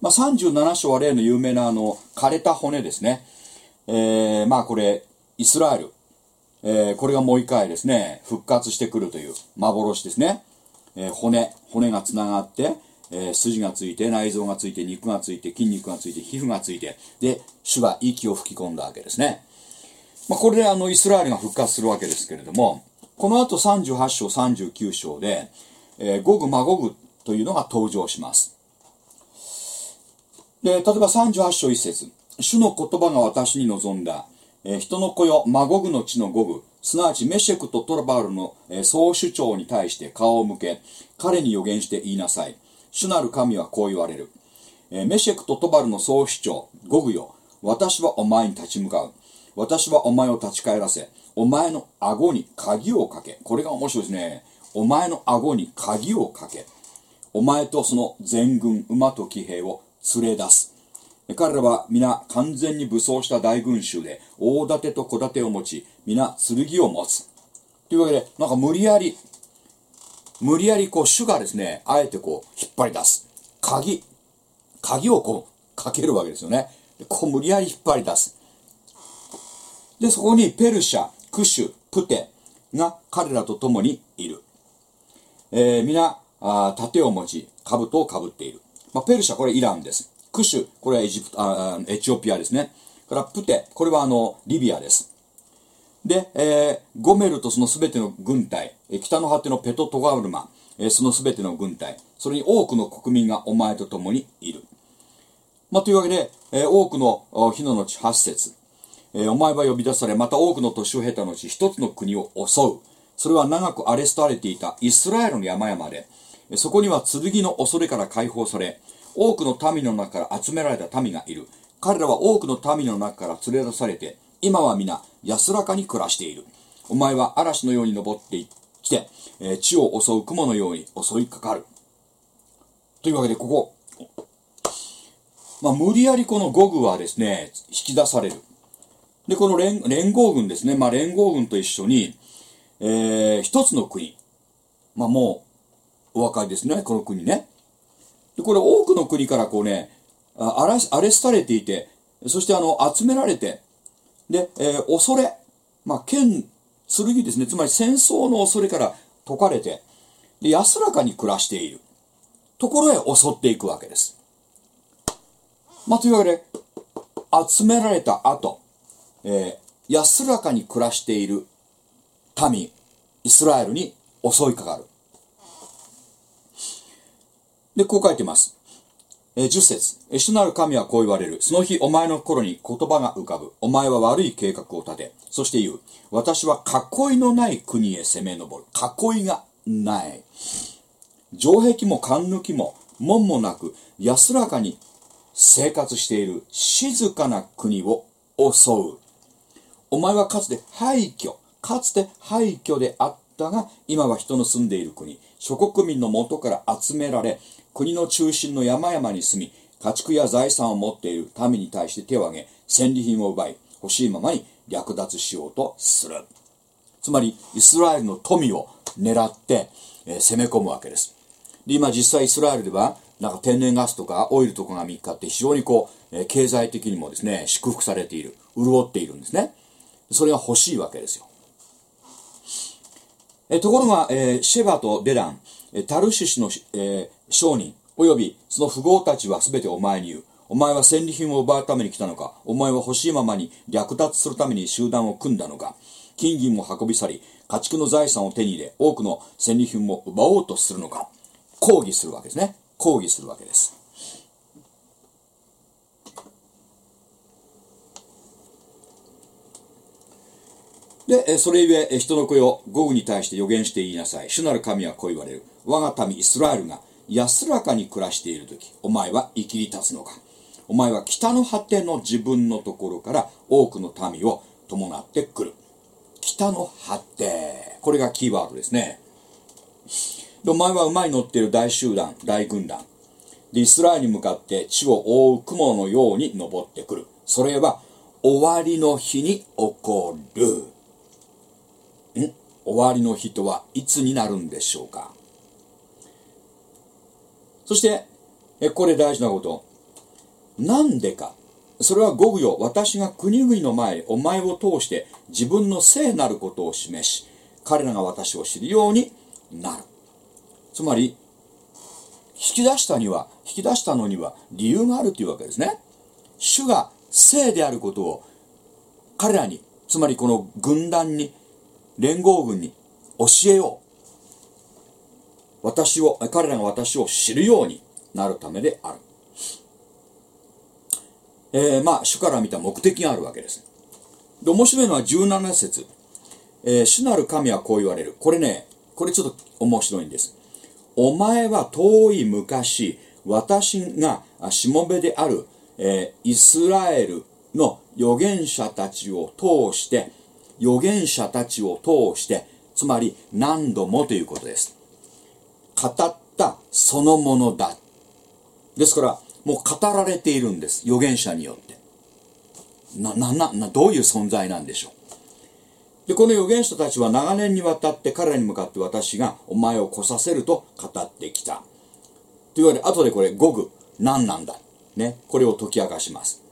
まあ、37章は例の有名なあの、枯れた骨ですね。えー、まあこれ、イスラエル。えー、これがもう一回ですね、復活してくるという幻ですね。えー、骨、骨がつながって、えー、筋がついて、内臓がついて、肉がついて、筋肉がついて、皮膚がついて、で、主が息を吹き込んだわけですね。まあ、これであの、イスラエルが復活するわけですけれども、この後38章、39章で、えー、ゴグマゴグというのが登場します。で、例えば38章1節主の言葉が私に望んだ、えー、人の子よ、マゴグの地のゴグ、すなわちメシェクとトラバルの、総主張に対して顔を向け、彼に予言して言いなさい。主なる神はこう言われる。メシェクとトバルの総主張、ゴグよ。私はお前に立ち向かう。私はお前を立ち返らせ、お前の顎に鍵をかけ。これが面白いですね。お前の顎に鍵をかけ。お前とその全軍、馬と騎兵を連れ出す。彼らは皆完全に武装した大群衆で大盾と小盾を持ち皆剣を持つ。というわけでなんか無理やり無理やりこう主がですねあえてこう引っ張り出す。鍵。鍵をこうかけるわけですよね。こう無理やり引っ張り出す。でそこにペルシャクシュプテが彼らと共にいる、えー、皆あ盾を持ち兜をかぶっている、まあ、ペルシャこれイランです。クシュ、これはエジプト、あエチオピアですね。からプテ、これはあの、リビアです。で、えー、ゴメルとそのすべての軍隊、北の果てのペトトガウルマ、えー、そのすべての軍隊、それに多くの国民がお前と共にいる。まあ、というわけで、えー、多くの日の後8節、えー、お前は呼び出され、また多くの年を経た後、一つの国を襲う。それは長くアレストされていたイスラエルの山々で、そこには剣の恐れから解放され、多くの民の中から集められた民がいる。彼らは多くの民の中から連れ出されて、今は皆安らかに暮らしている。お前は嵐のように登ってきて、え、地を襲う雲のように襲いかかる。というわけで、ここ、まあ、無理やりこの五具はですね、引き出される。で、この連連合軍ですね、まあ、連合軍と一緒に、えー、一つの国、まあ、もう、お分かりですね、この国ね。で、これ多くの国からこうね、アレスされていて、そしてあの、集められて、で、えー、恐れ、まあ、剣、剣ですね、つまり戦争の恐れから解かれて、で、安らかに暮らしている。ところへ襲っていくわけです。まあ、というわけで、集められた後、えー、安らかに暮らしている民、イスラエルに襲いかかる。で、こう書いてます。えー、10節主なる神はこう言われる。その日、お前の心に言葉が浮かぶ。お前は悪い計画を立て、そして言う。私は囲いのない国へ攻め上る。囲いがない。城壁も勘抜きも、門もなく、安らかに生活している静かな国を襲う。お前はかつて廃墟、かつて廃墟であったが、今は人の住んでいる国、諸国民の元から集められ、国の中心の山々に住み、家畜や財産を持っている民に対して手を挙げ、戦利品を奪い、欲しいままに略奪しようとする。つまり、イスラエルの富を狙って、えー、攻め込むわけです。で、今実際イスラエルでは、なんか天然ガスとかオイルとかが見つかって非常にこう、えー、経済的にもですね、祝福されている。潤っているんですね。それが欲しいわけですよ。えところが、え、シェバとデラン、タルシュ氏の、え、商人、及びその富豪たちは全てお前に言う。お前は戦利品を奪うために来たのか？お前は欲しいままに略奪するために集団を組んだのか？金銀も運び去り、家畜の財産を手に入れ、多くの戦利品も奪おうとするのか？抗議するわけですね。抗議するわけです。で、それゆえ、人の声を午後に対して予言して言いなさい。主なる神はこう言われる。我が民イスラエルが安らかに暮らしている時お前は生きり立つのか。お前は北の果ての自分のところから多くの民を伴ってくる。北の果て。これがキーワードですね。でお前は馬に乗っている大集団大軍団。でイスラエルに向かって地を覆う雲のように登ってくる。それは終わりの日に起こる。ん？終わりの日とはいつになるんでしょうか？そして、え、これ大事なこと。なんでか。それは語具よ。私が国々の前お前を通して自分の聖なることを示し、彼らが私を知るようになる。つまり、引き出したには、引き出したのには理由があるというわけですね。主が聖であることを彼らに、つまりこの軍団に、連合軍に教えよう。私を、彼らが私を知るようになるためである。えー、まあ、主から見た目的があるわけです。で、面白いのは17節。えー、主なる神はこう言われる。これね、これちょっと面白いんです。お前は遠い昔、私がしもべである、えー、イスラエルの預言者たちを通して、預言者たちを通して、つまり何度もということです。語ったそのものだ。ですから、もう語られているんです。預言者によって。ななななどういう存在なんでしょう。でこの預言者たちは長年にわたって彼らに向かって私がお前を来させると語ってきた。というわけで後でこれ語具何なんだ。ねこれを解き明かします。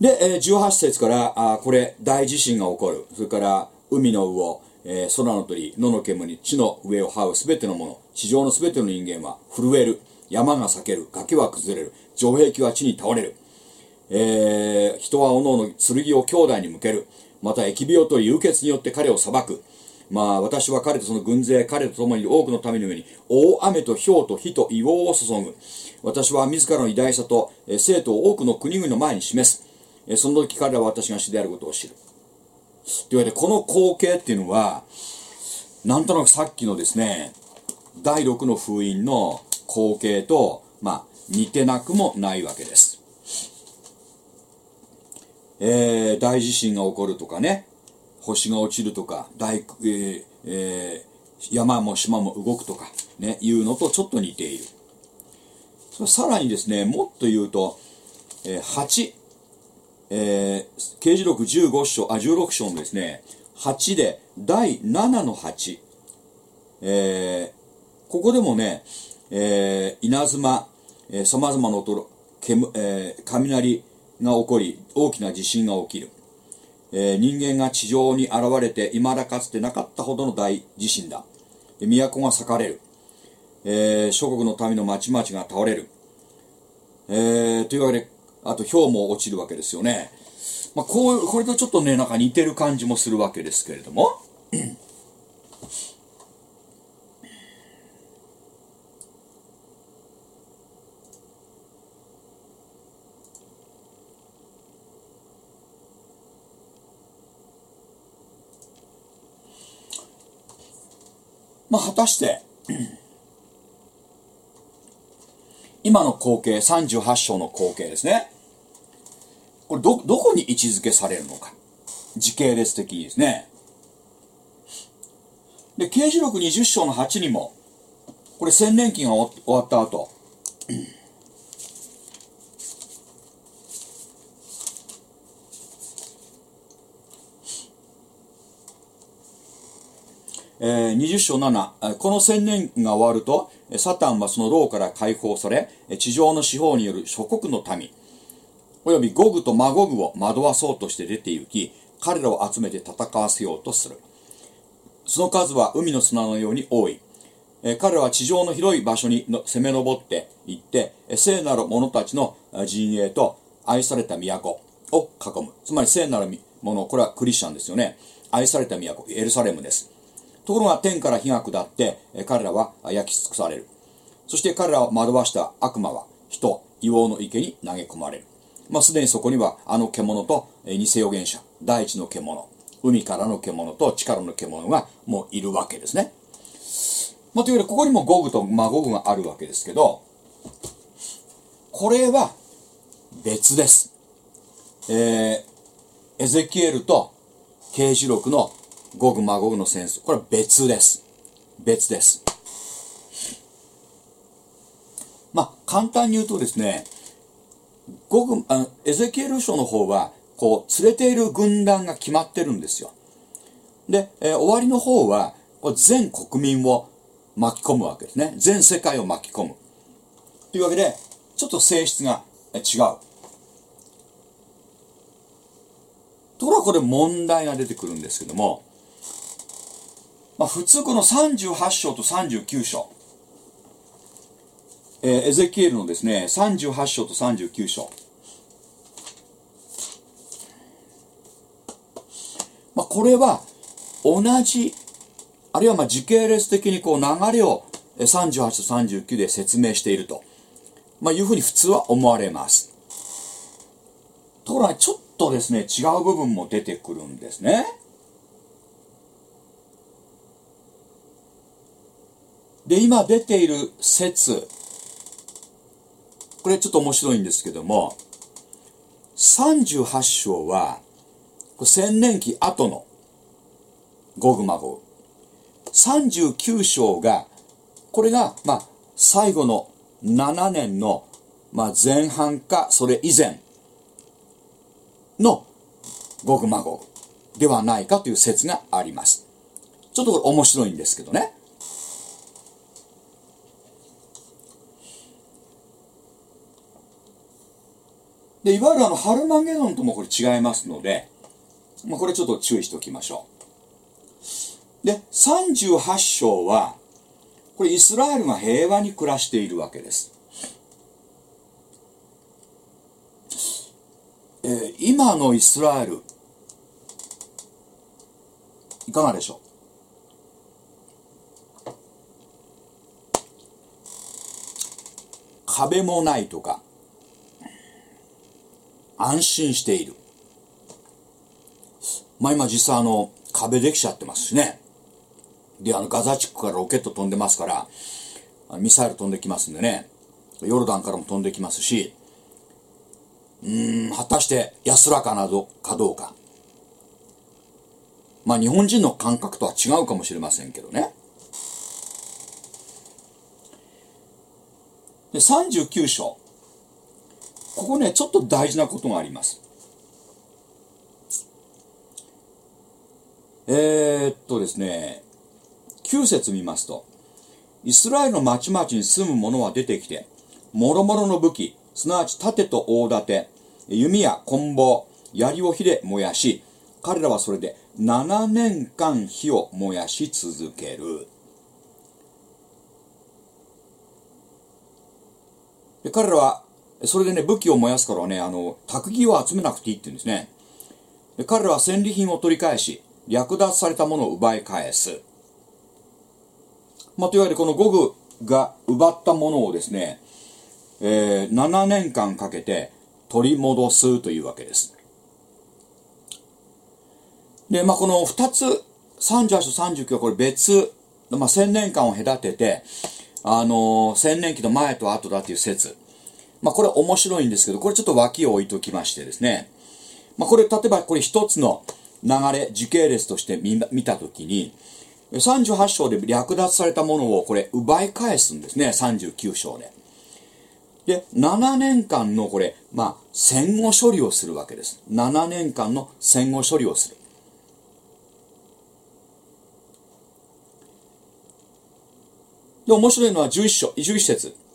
で、え18節からあこれ大地震が起こる。それから海の魚、えー空の鳥野の煙地の上を這うすべてのもの地上のすべての人間は震える山が裂ける崖は崩れる城壁は地に倒れるえー人はおのおの剣を兄弟に向ける。また疫病と流血によって彼を裁く。まあ私は彼とその軍勢、彼と共に多くの民の上に大雨と氷と火と硫黄を注ぐ。私は自らの偉大さとえ生徒を多くの国々の前に示す。えその時彼らは私が主であることを知る。というわけでこの光景っていうのは、なんとなくさっきのですね、第6の封印の光景と、まあ、似てなくもないわけです。えー大地震が起こるとかね、星が落ちるとか、大、えーえー山も島も動くとか、ね、いうのとちょっと似ている。さらにですね、もっと言うと、えー8、えー刑事録15章、あ、16章のですね、8で、第7の8、えーここでもね、えー稲妻、えー、様々な音、煙えー雷が起こり、大きな地震が起きる。えー人間が地上に現れて、未だかつてなかったほどの大地震だ。都が裂かれる。えー諸国の民の町々が倒れる。えーというわけで、あと氷も落ちるわけですよね。まあ、こう、これとちょっとね、なんか似てる感じもするわけですけれども。まあ、果たして、今の光景、38章の光景ですね。これど、どこに位置づけされるのか。時系列的ですね。で、刑事録20章の8にも、これ千年期が終わった後、えー20章7、この千年が終わると、サタンはその牢から解放され、地上の司法による諸国の民、およびゴグとマゴグを惑わそうとして出て行き、彼らを集めて戦わせようとする。その数は海の砂のように多い。え彼らは地上の広い場所にの攻め上って行って、聖なる者たちの陣営と愛された都を囲む。つまり聖なる者、これはクリスチャンですよね。愛された都、エルサレムです。ところが天から火が下って、え彼らは焼き尽くされる。そして彼らを惑わした悪魔は人、硫黄の池に投げ込まれる。まあ、すでにそこにはあの獣と、え偽預言者、大地の獣、海からの獣と地からの獣がもういるわけですね。まあ、というわけで、ここにもゴグとマゴグがあるわけですけど、これは別です。えーエゼキエルと刑事録のゴグマゴグの戦争、これは別です。別です。まあ、簡単に言うとですね、ゴグあエゼキエル書の方は、こう、連れている軍団が決まってるんですよ。で、えー終わりの方は、これ全国民を巻き込むわけですね。全世界を巻き込む。というわけで、ちょっと性質が違う。ところがこれ問題が出てくるんですけども、まあ、普通この38章と39章、えーエゼキエルのですね、38章と39章、まあ、これは同じ、あるいはまあ時系列的にこう流れを38と39で説明していると、まあ、いうふうに普通は思われます。ところがちょっとですね、違う部分も出てくるんですね。で、今出ている説、これちょっと面白いんですけども、38章は、千年期後のゴグマゴグ。39章が、これが、まあ、最後の7年のまあ、前半かそれ以前のゴグマゴグではないかという説があります。ちょっとこれ面白いんですけどね。で、いわゆるあの、ハルマゲドンともこれ違いますので、まあ、これちょっと注意しておきましょう。で、38章は、これイスラエルが平和に暮らしているわけです。えー、今のイスラエル、いかがでしょう？壁もないとか、安心している。まあ今実際あの、壁できちゃってますしね。で、あの、ガザ地区からロケット飛んでますから、ミサイル飛んできますんでね。ヨルダンからも飛んできますし、うーん、果たして安らかなどかどうか。まあ日本人の感覚とは違うかもしれませんけどね。で、39章。ここね、ちょっと大事なことがあります。えー、っとですね、9節見ますと、イスラエルの町々に住む者は出てきて、諸々の武器、すなわち盾と大盾、弓や棍棒、槍を火で燃やし、彼らはそれで7年間火を燃やし続ける。で彼らはそれでね、武器を燃やすからね、あの、卓木を集めなくていいって言うんですね。で彼らは戦利品を取り返し、略奪されたものを奪い返す。まあ、というわけで、このゴグが奪ったものをですね、えー、7年間かけて取り戻すというわけです。で、まあ、この2つ、38と39はこれ別、まあ、1000年間を隔てて、あのー、1000年期の前と後だっていう説。まあ、これ面白いんですけど、これちょっと脇を置いときましてですね。まあ、これ、例えばこれ一つの流れ、時系列として見見たときに、38章で略奪されたものをこれ奪い返すんですね、39章で。で、7年間のこれ、まあ、戦後処理をするわけです。7年間の戦後処理をする。で、面白いのは11章、11節。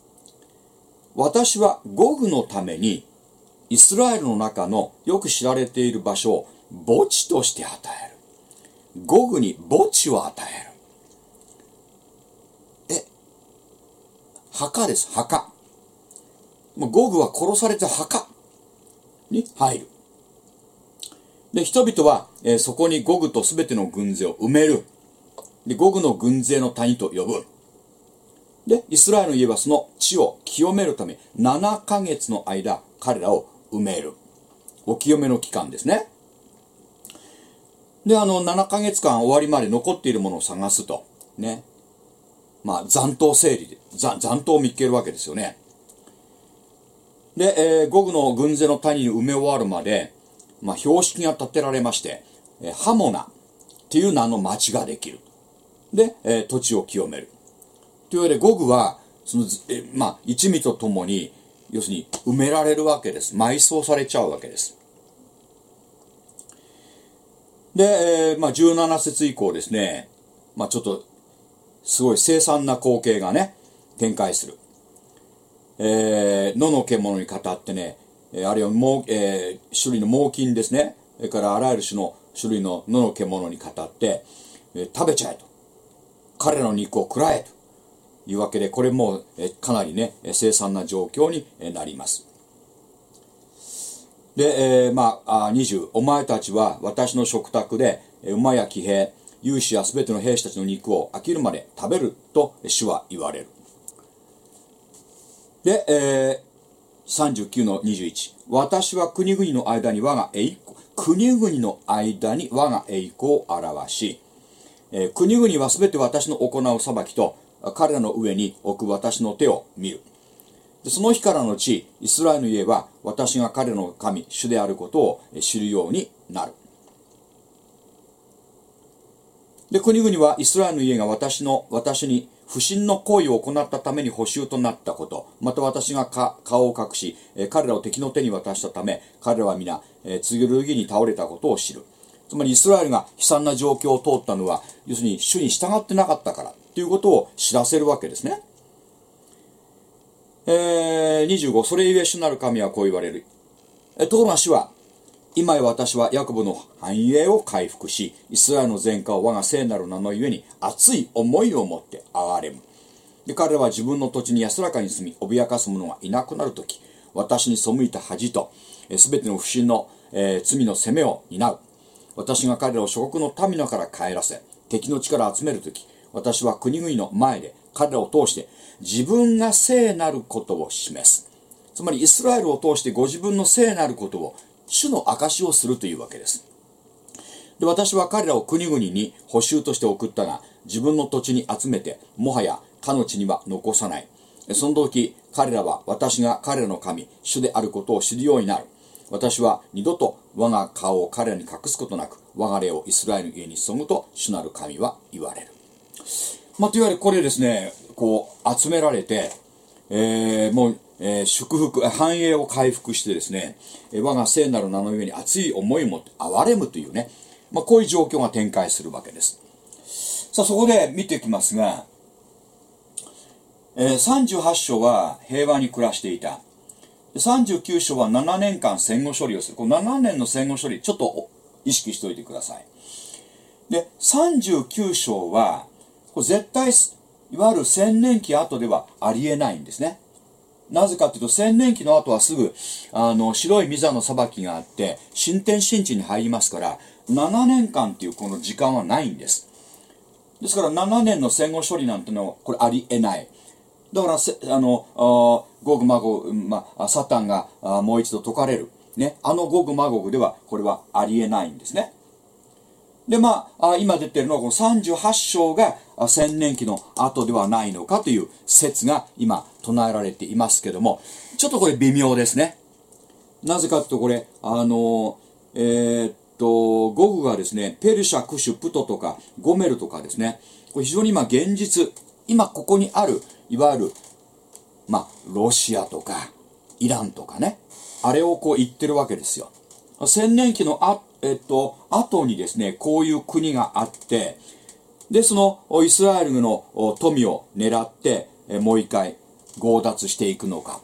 私はゴグのためにイスラエルの中のよく知られている場所を墓地として与える。ゴグに墓地を与える。え、墓です、墓。ゴグは殺された墓に入る。で、人々は、えー、そこにゴグと全ての軍勢を埋める。で、ゴグの軍勢の谷と呼ぶ。で、イスラエルの家はその地を清めるため、7ヶ月の間、彼らを埋める。お清めの期間ですね。で、あの、7ヶ月間終わりまで残っているものを探すと。ね。まあ、残党整理で、残党を見つけるわけですよね。で、えー、ゴグの軍勢の谷に埋め終わるまで、まあ、標識が建てられまして、えー、ハモナっていう名の町ができる。で、えー、土地を清める。というわけで、ゴグは、その、えまあ、一味とともに、要するに埋められるわけです。埋葬されちゃうわけです。で、えー、まあ、17節以降ですね、まあ、ちょっと、すごい凄惨な光景がね、展開する。えー、野の獣に語ってね、あるいはもう、えー、種類の猛禽ですね、それからあらゆる種の種類の野の獣に語って、えー、食べちゃえと。彼らの肉を食らえと。いうわけで、これもかなりね、凄惨な状況になります。で、えー、まあ、20、お前たちは私の食卓で、馬や騎兵、勇士やすべての兵士たちの肉を飽きるまで食べると主は言われる。で、えー、39の21。私は国々の間に我が栄光、国々の間に我が栄光を表し、えー、国々はすべて私の行う裁きと彼らの上に置く私の手を見る。でその日からの地、イスラエルの家は私が彼の神、主であることを知るようになる。で、国々はイスラエルの家が私の、私に不審の行為を行ったために補修となったこと、また私が顔を隠し、彼らを敵の手に渡したため、彼らは皆、え次の儀に倒れたことを知る。つまりイスラエルが悲惨な状況を通ったのは、要するに主に従ってなかったからということを知らせるわけですね。えー、25、それゆえ主なる神はこう言われる。えところが主は、今や私はヤコブの繁栄を回復し、イスラエルの前科を我が聖なる名のゆえに熱い思いを持って憐れむ。で彼らは自分の土地に安らかに住み、脅かす者がいなくなるとき、私に背いた恥と、す、べ、ての不審の、えー、罪の責めを担う。私が彼らを諸国の民のから帰らせ、敵の力を集めるとき、私は国々の前で彼らを通して自分が聖なることを示す。つまりイスラエルを通してご自分の聖なることを主の証をするというわけです。で私は彼らを国々に補修として送ったが、自分の土地に集めて、もはや他の地には残さない。その時、彼らは私が彼らの神、主であることを知るようになる。私は二度と我が顔を彼らに隠すことなく、我が霊をイスラエルの家に注ぐと主なる神は言われる。まあ、といわゆるこれですね、こう、集められて、えー、もう、えー、祝福、繁栄を回復してですね、我が聖なる名の上に熱い思いを持って憐れむというね、まあ、こういう状況が展開するわけです。さあ、そこで見ていきますが、えー、38章は平和に暮らしていた。39章は7年間戦後処理をする。この7年の戦後処理、ちょっと意識しておいてください。で、39章は、これ絶対、いわゆる千年期後ではありえないんですね。なぜかというと、千年期の後はすぐ、あの、白いミザの裁きがあって、新天神地に入りますから、7年間っていうこの時間はないんです。ですから、7年の戦後処理なんてのは、これありえない。だから、あの、ゴグマゴグ、ま、サタンがもう一度解かれる。ね、あのゴグマゴグでは、これはありえないんですね。で、まあ、今出てるのはこの38章が千年期の後ではないのかという説が今唱えられていますけども、ちょっとこれ微妙ですね。なぜかというとこれ、あの、えー、っと、ゴグがですね、ペルシャ、クシュ、プトとか、ゴメルとかですね、これ非常に今現実、今ここにあるいわゆる、まあ、ロシアとか、イランとかね、あれをこう言ってるわけですよ。千年期のあ、えっと、後にですね、こういう国があって、で、そのイスラエルの富を狙って、もう一回強奪していくのか。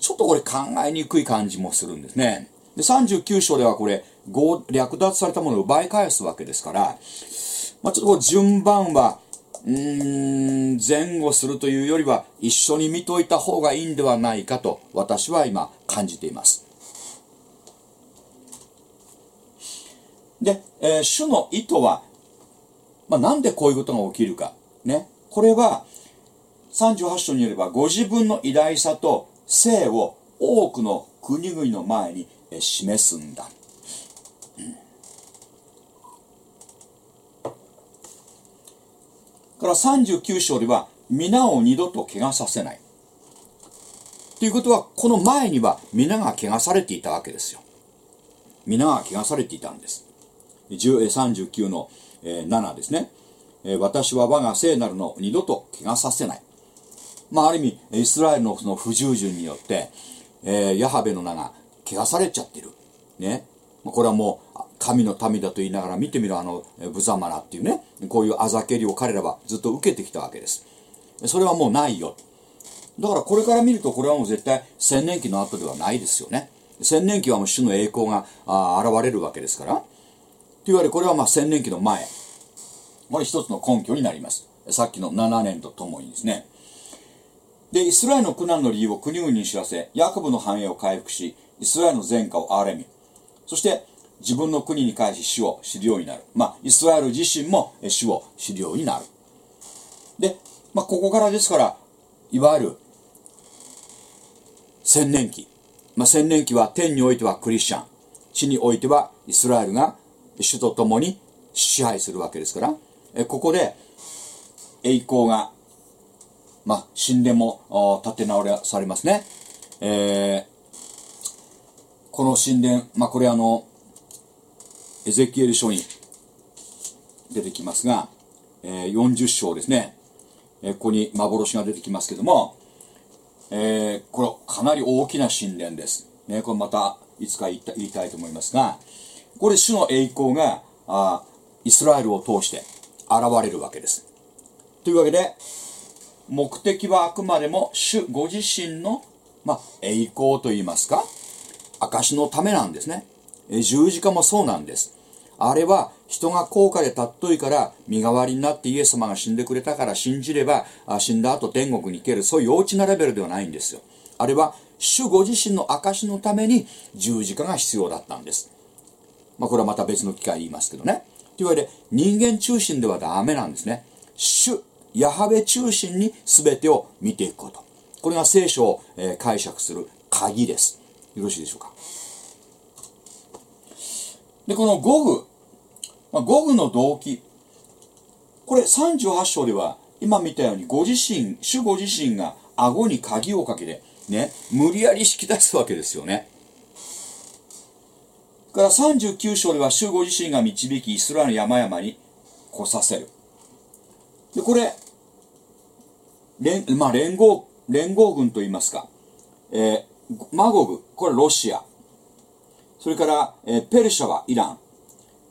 ちょっとこれ考えにくい感じもするんですね。で、39章ではこれ、略奪されたものを奪い返すわけですから、まあ、ちょっとこう順番は、前後するというよりは一緒に見といた方がいいんではないかと私は今感じています。で、えー、主の意図は、まあ、なんでこういうことが起きるか。ね。これは、38章によれば、ご自分の偉大さと性を多くの国々の前に示すんだ。から39章では皆を二度と怪我させないということはこの前には皆が怪我されていたわけですよ皆が怪我されていたんです39の7ですね。私は我が聖なるの二度と怪我させない。まあある意味イスラエルのその不従順によって、えー、ヤハベの名が怪我されちゃってる。ね。これはもう神の民だと言いながら見てみろあのブザマナっていうね。こういうあざけりを彼らはずっと受けてきたわけです。それはもうないよ。だからこれから見るとこれはもう絶対千年期の後ではないですよね。千年期はもう主の栄光が現れるわけですから。というわけでこれはまあ千年期の前これ一つの根拠になりますさっきの7年とともにですねでイスラエルの苦難の理由を国々に知らせヤコブの繁栄を回復しイスラエルの前科を憐れみそして自分の国に返し主を知るようになる。まあ、イスラエル自身も主を知るようになる。で、まあ、ここからですから、いわゆる、千年期。まあ、千年期は天においてはクリスチャン。地においてはイスラエルが主と共に支配するわけですから、えここで栄光が、まあ、神殿も立て直されますね。えー、この神殿、まあ、これあの、エゼキエル書に出てきますが、えー、40章ですね、えーここに幻が出てきますけども、えーこれかなり大きな神殿です。ね、これまたいつか言いたいと思いますが、これ主の栄光があイスラエルを通して現れるわけです。というわけで、目的はあくまでも主ご自身の、まあ、栄光といいますか、証のためなんですね。十字架もそうなんです。あれは人が高価で尊いから身代わりになってイエス様が死んでくれたから信じれば死んだ後天国に行けるそういう幼稚なレベルではないんですよ。あれは主ご自身の証のために十字架が必要だったんです。まあこれはまた別の機会言いますけどね。というわけで人間中心ではダメなんですね。主、ヤハベ中心に全てを見ていくこと。これが聖書を、えー解釈する鍵です。よろしいでしょうか。で、このゴグ、まあ、ゴグの動機。これ38章では、今見たようにご自身、主ご自身が顎に鍵をかけて、ね、無理やり引き出すわけですよね。から39章では主ご自身が導きイスラエルの山々に来させる。で、これ、連,、まあ、連合、連合軍と言いますか、えーマゴグ、これロシア。それから、えーペルシャはイラン。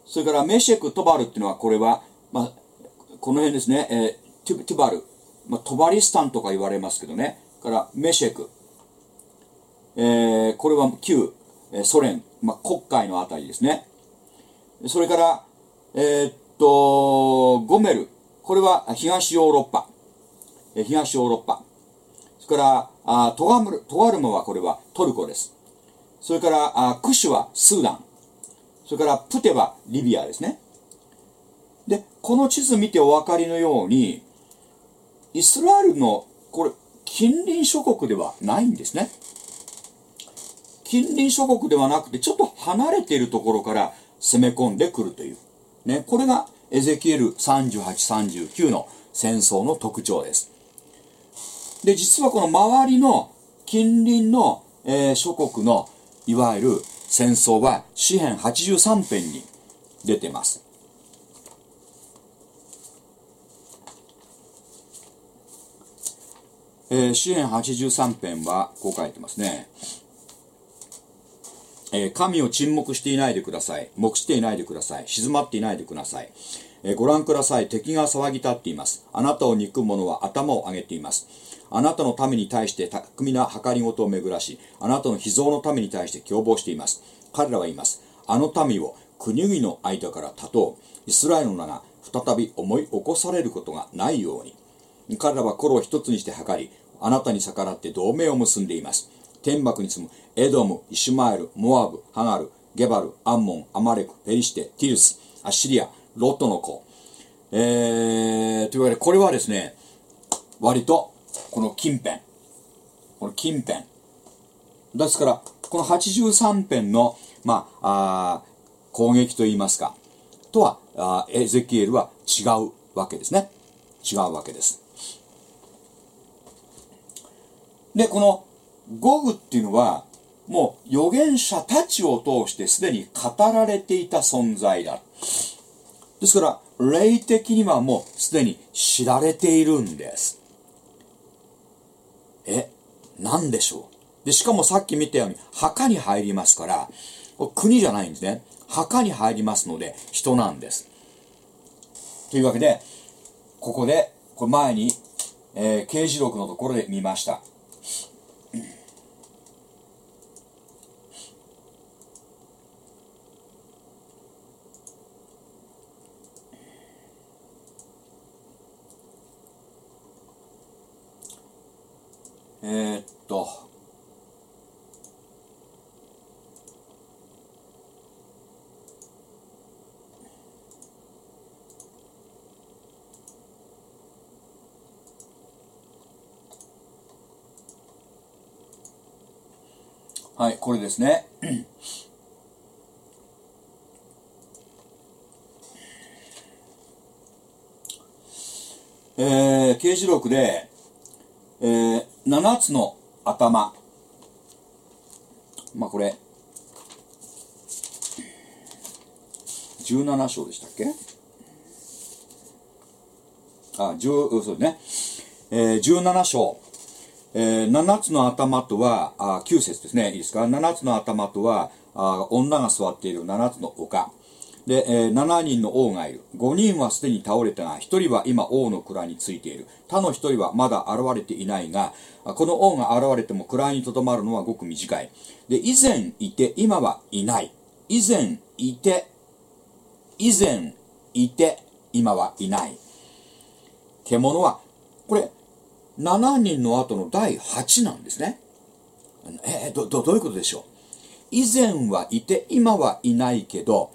それからメシェク、トバルっていうのは、これは、まあ、この辺ですね、えーテュテュバル、まあ、トバリスタンとか言われますけどね。から、メシェク。えーこれは旧、えーソ連、まあ、国会のあたりですね。それから、えーっと、ゴメル。これは東ヨーロッパ。え東ヨーロッパ。それから、あトガムル、トガルムはこれはトルコです。それから、あクシュはスーダン。それから、プテはリビアですね。で、この地図見てお分かりのように、イスラエルの、これ、近隣諸国ではないんですね。近隣諸国ではなくて、ちょっと離れているところから攻め込んでくるという。ね、これがエゼキエル38、39の戦争の特徴です。で、実はこの周りの近隣の、えー諸国のいわゆる戦争は詩編83編に出てます。えー詩編83編はこう書いてますね。え神を沈黙していないでください。黙していないでください。静まっていないでください。えご覧ください。敵が騒ぎ立っています。あなたを憎む者は頭を上げています。あなたの民に対して巧みな計りごとを巡らし、あなたの秘蔵の民に対して共謀しています。彼らは言います。あの民を国々の間から立とう。イスラエルの名が再び思い起こされることがないように。彼らは心を一つにして測り、あなたに逆らって同盟を結んでいます。天幕に住むエドム、イシュマエル、モアブ、ハガル、ゲバル、アンモン、アマレク、ペリシテ、ティルス、アッシリア、ロットの子。えー、というわけで、これはですね、割と、この近辺。この近辺。ですから、この83編の、まあ、あ攻撃といいますか、とは、あエゼキエルは違うわけですね。違うわけです。で、このゴグっていうのは、もう預言者たちを通してすでに語られていた存在だ。ですから、霊的にはもうすでに知られているんです。え、なんでしょう？で、しかもさっき見たように墓に入りますから、国じゃないんですね。墓に入りますので人なんです。というわけで、ここで、これ前に、えー刑事録のところで見ました。えーっと、はい、これですね。えー、刑事録で、えー、7つの頭。まあこれ、17章でしたっけ？あ、10、そうね。えー17章、えー7つの頭とは、あ9節ですね。いいですか ?7 つの頭とは、あ女が座っている7つの丘。で、えー7人の王がいる。5人はすでに倒れたが、1人は今王の蔵についている。他の1人はまだ現れていないが、この王が現れても蔵にとどまるのはごく短い。で、以前いて、今はいない。以前いて、以前いて、今はいない。獣は、これ、7人の後の第8なんですね。えーど、ど、どういうことでしょう？以前はいて、今はいないけど、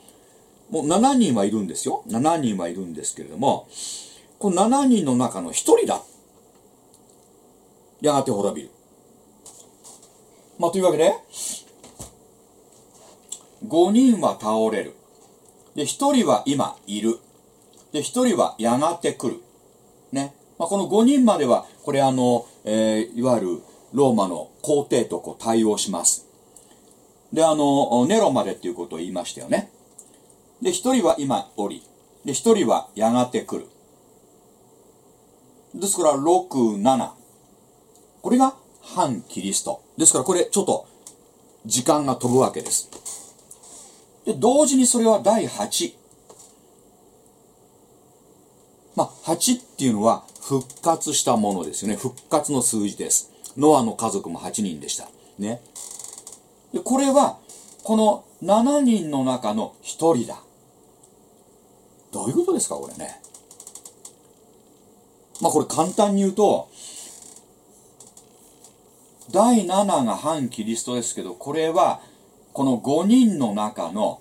もう7人はいるんですよ。7人はいるんですけれども、この7人の中の1人だ。やがて滅びる。まあ、というわけで、5人は倒れる。で、1人は今いる。で、1人はやがて来る。ね。まあ、この5人までは、これあの、えーいわゆるローマの皇帝とこう対応します。で、あの、ネロまでっていうことを言いましたよね。で、一人は今おり。で、一人はやがて来る。ですから、6、7。これが反キリスト。ですから、これ、ちょっと、時間が飛ぶわけです。で、同時にそれは第8。まあ、8っていうのは、復活したものですよね。復活の数字です。ノアの家族も8人でした。ね。でこれはこの7人の中の1人だどういうことですかこれね。まあこれ簡単に言うと第7が反キリストですけどこれはこの5人の中の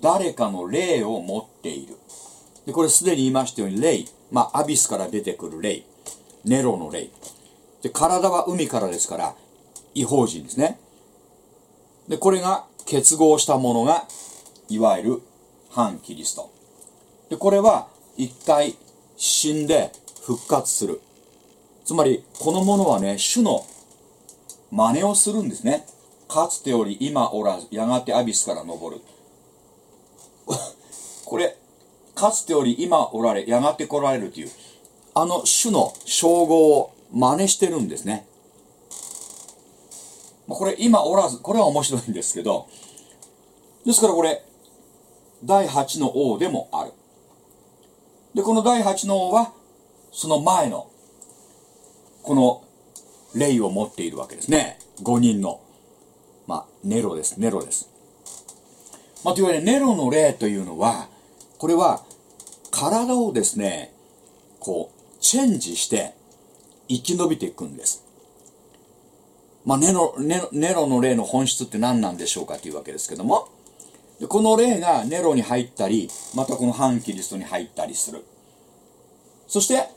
誰かの霊を持っている。でこれすでに言いましたように霊。まあアビスから出てくる霊。ネロの霊。で体は海からですから違法人ですね。で、これが結合したものが、いわゆる反キリスト。で、これは一回死んで復活する。つまり、このものはね、主の真似をするんですね。かつてより今おらず、やがてアビスから昇る。これ、かつてより今おられ、やがて来られるという、あの主の称号を真似してるんですね。これ今おらず、これは面白いんですけど、ですからこれ、第8の王でもある。で、この第8の王は、その前の、この霊を持っているわけですね。5人の。まあ、ネロです。ネロです。まあ、というわけで、ネロの霊というのは、これは、体をですね、こう、チェンジして、生き延びていくんです。まあ、ネロネロネロの霊の本質って何なんでしょうかというわけですけどもでこの霊がネロに入ったりまたこの反キリストに入ったりする。そして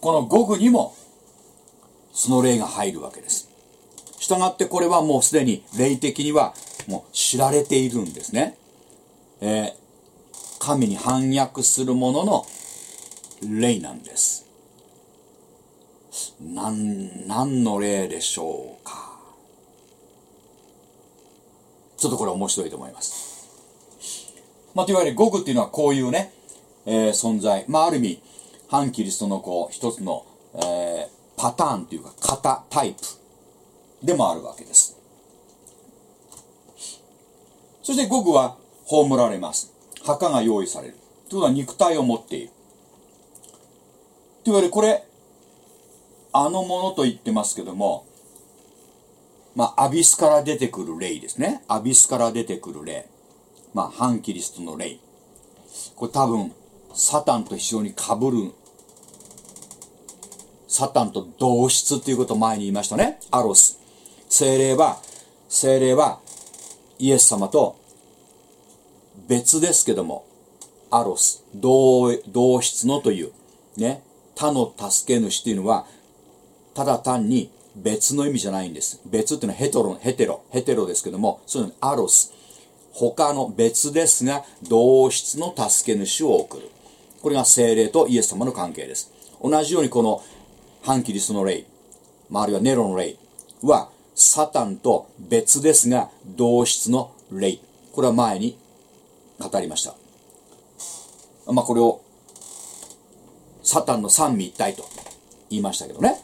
この五具にもその霊が入るわけです。したがってこれはもうすでに霊的にはもう知られているんですね、えー神に反逆するものの霊なんです。なん何の霊でしょうか？ちょっとこれ面白いと思います。まあといわけで語句っていうのはこういうね、えー存在。まあある意味反キリストのこう一つの、えーパターンというか型タイプでもあるわけです。そして語句は葬られます。墓が用意される。ということは肉体を持っている。といわけでこれあのものと言ってますけどもまあアビスから出てくる霊ですね。アビスから出てくる霊。まあ反キリストの霊。これ多分サタンと非常に被るサタンと同質ということを前に言いましたね。アロス。精霊は精霊はイエス様と別ですけども、アロス、同同質のという、ね、他の助け主というのは、ただ単に別の意味じゃないんです。別っていうのはヘトロ、ヘテロ、ヘテロですけども、そういうのアロス、他の別ですが、同質の助け主を送る。これが精霊とイエス様の関係です。同じようにこの反キリストの霊、まあ、あるいはネロの霊は、サタンと別ですが、同質の霊これは前に語りましたまあこれをサタンの三位一体と言いましたけどね、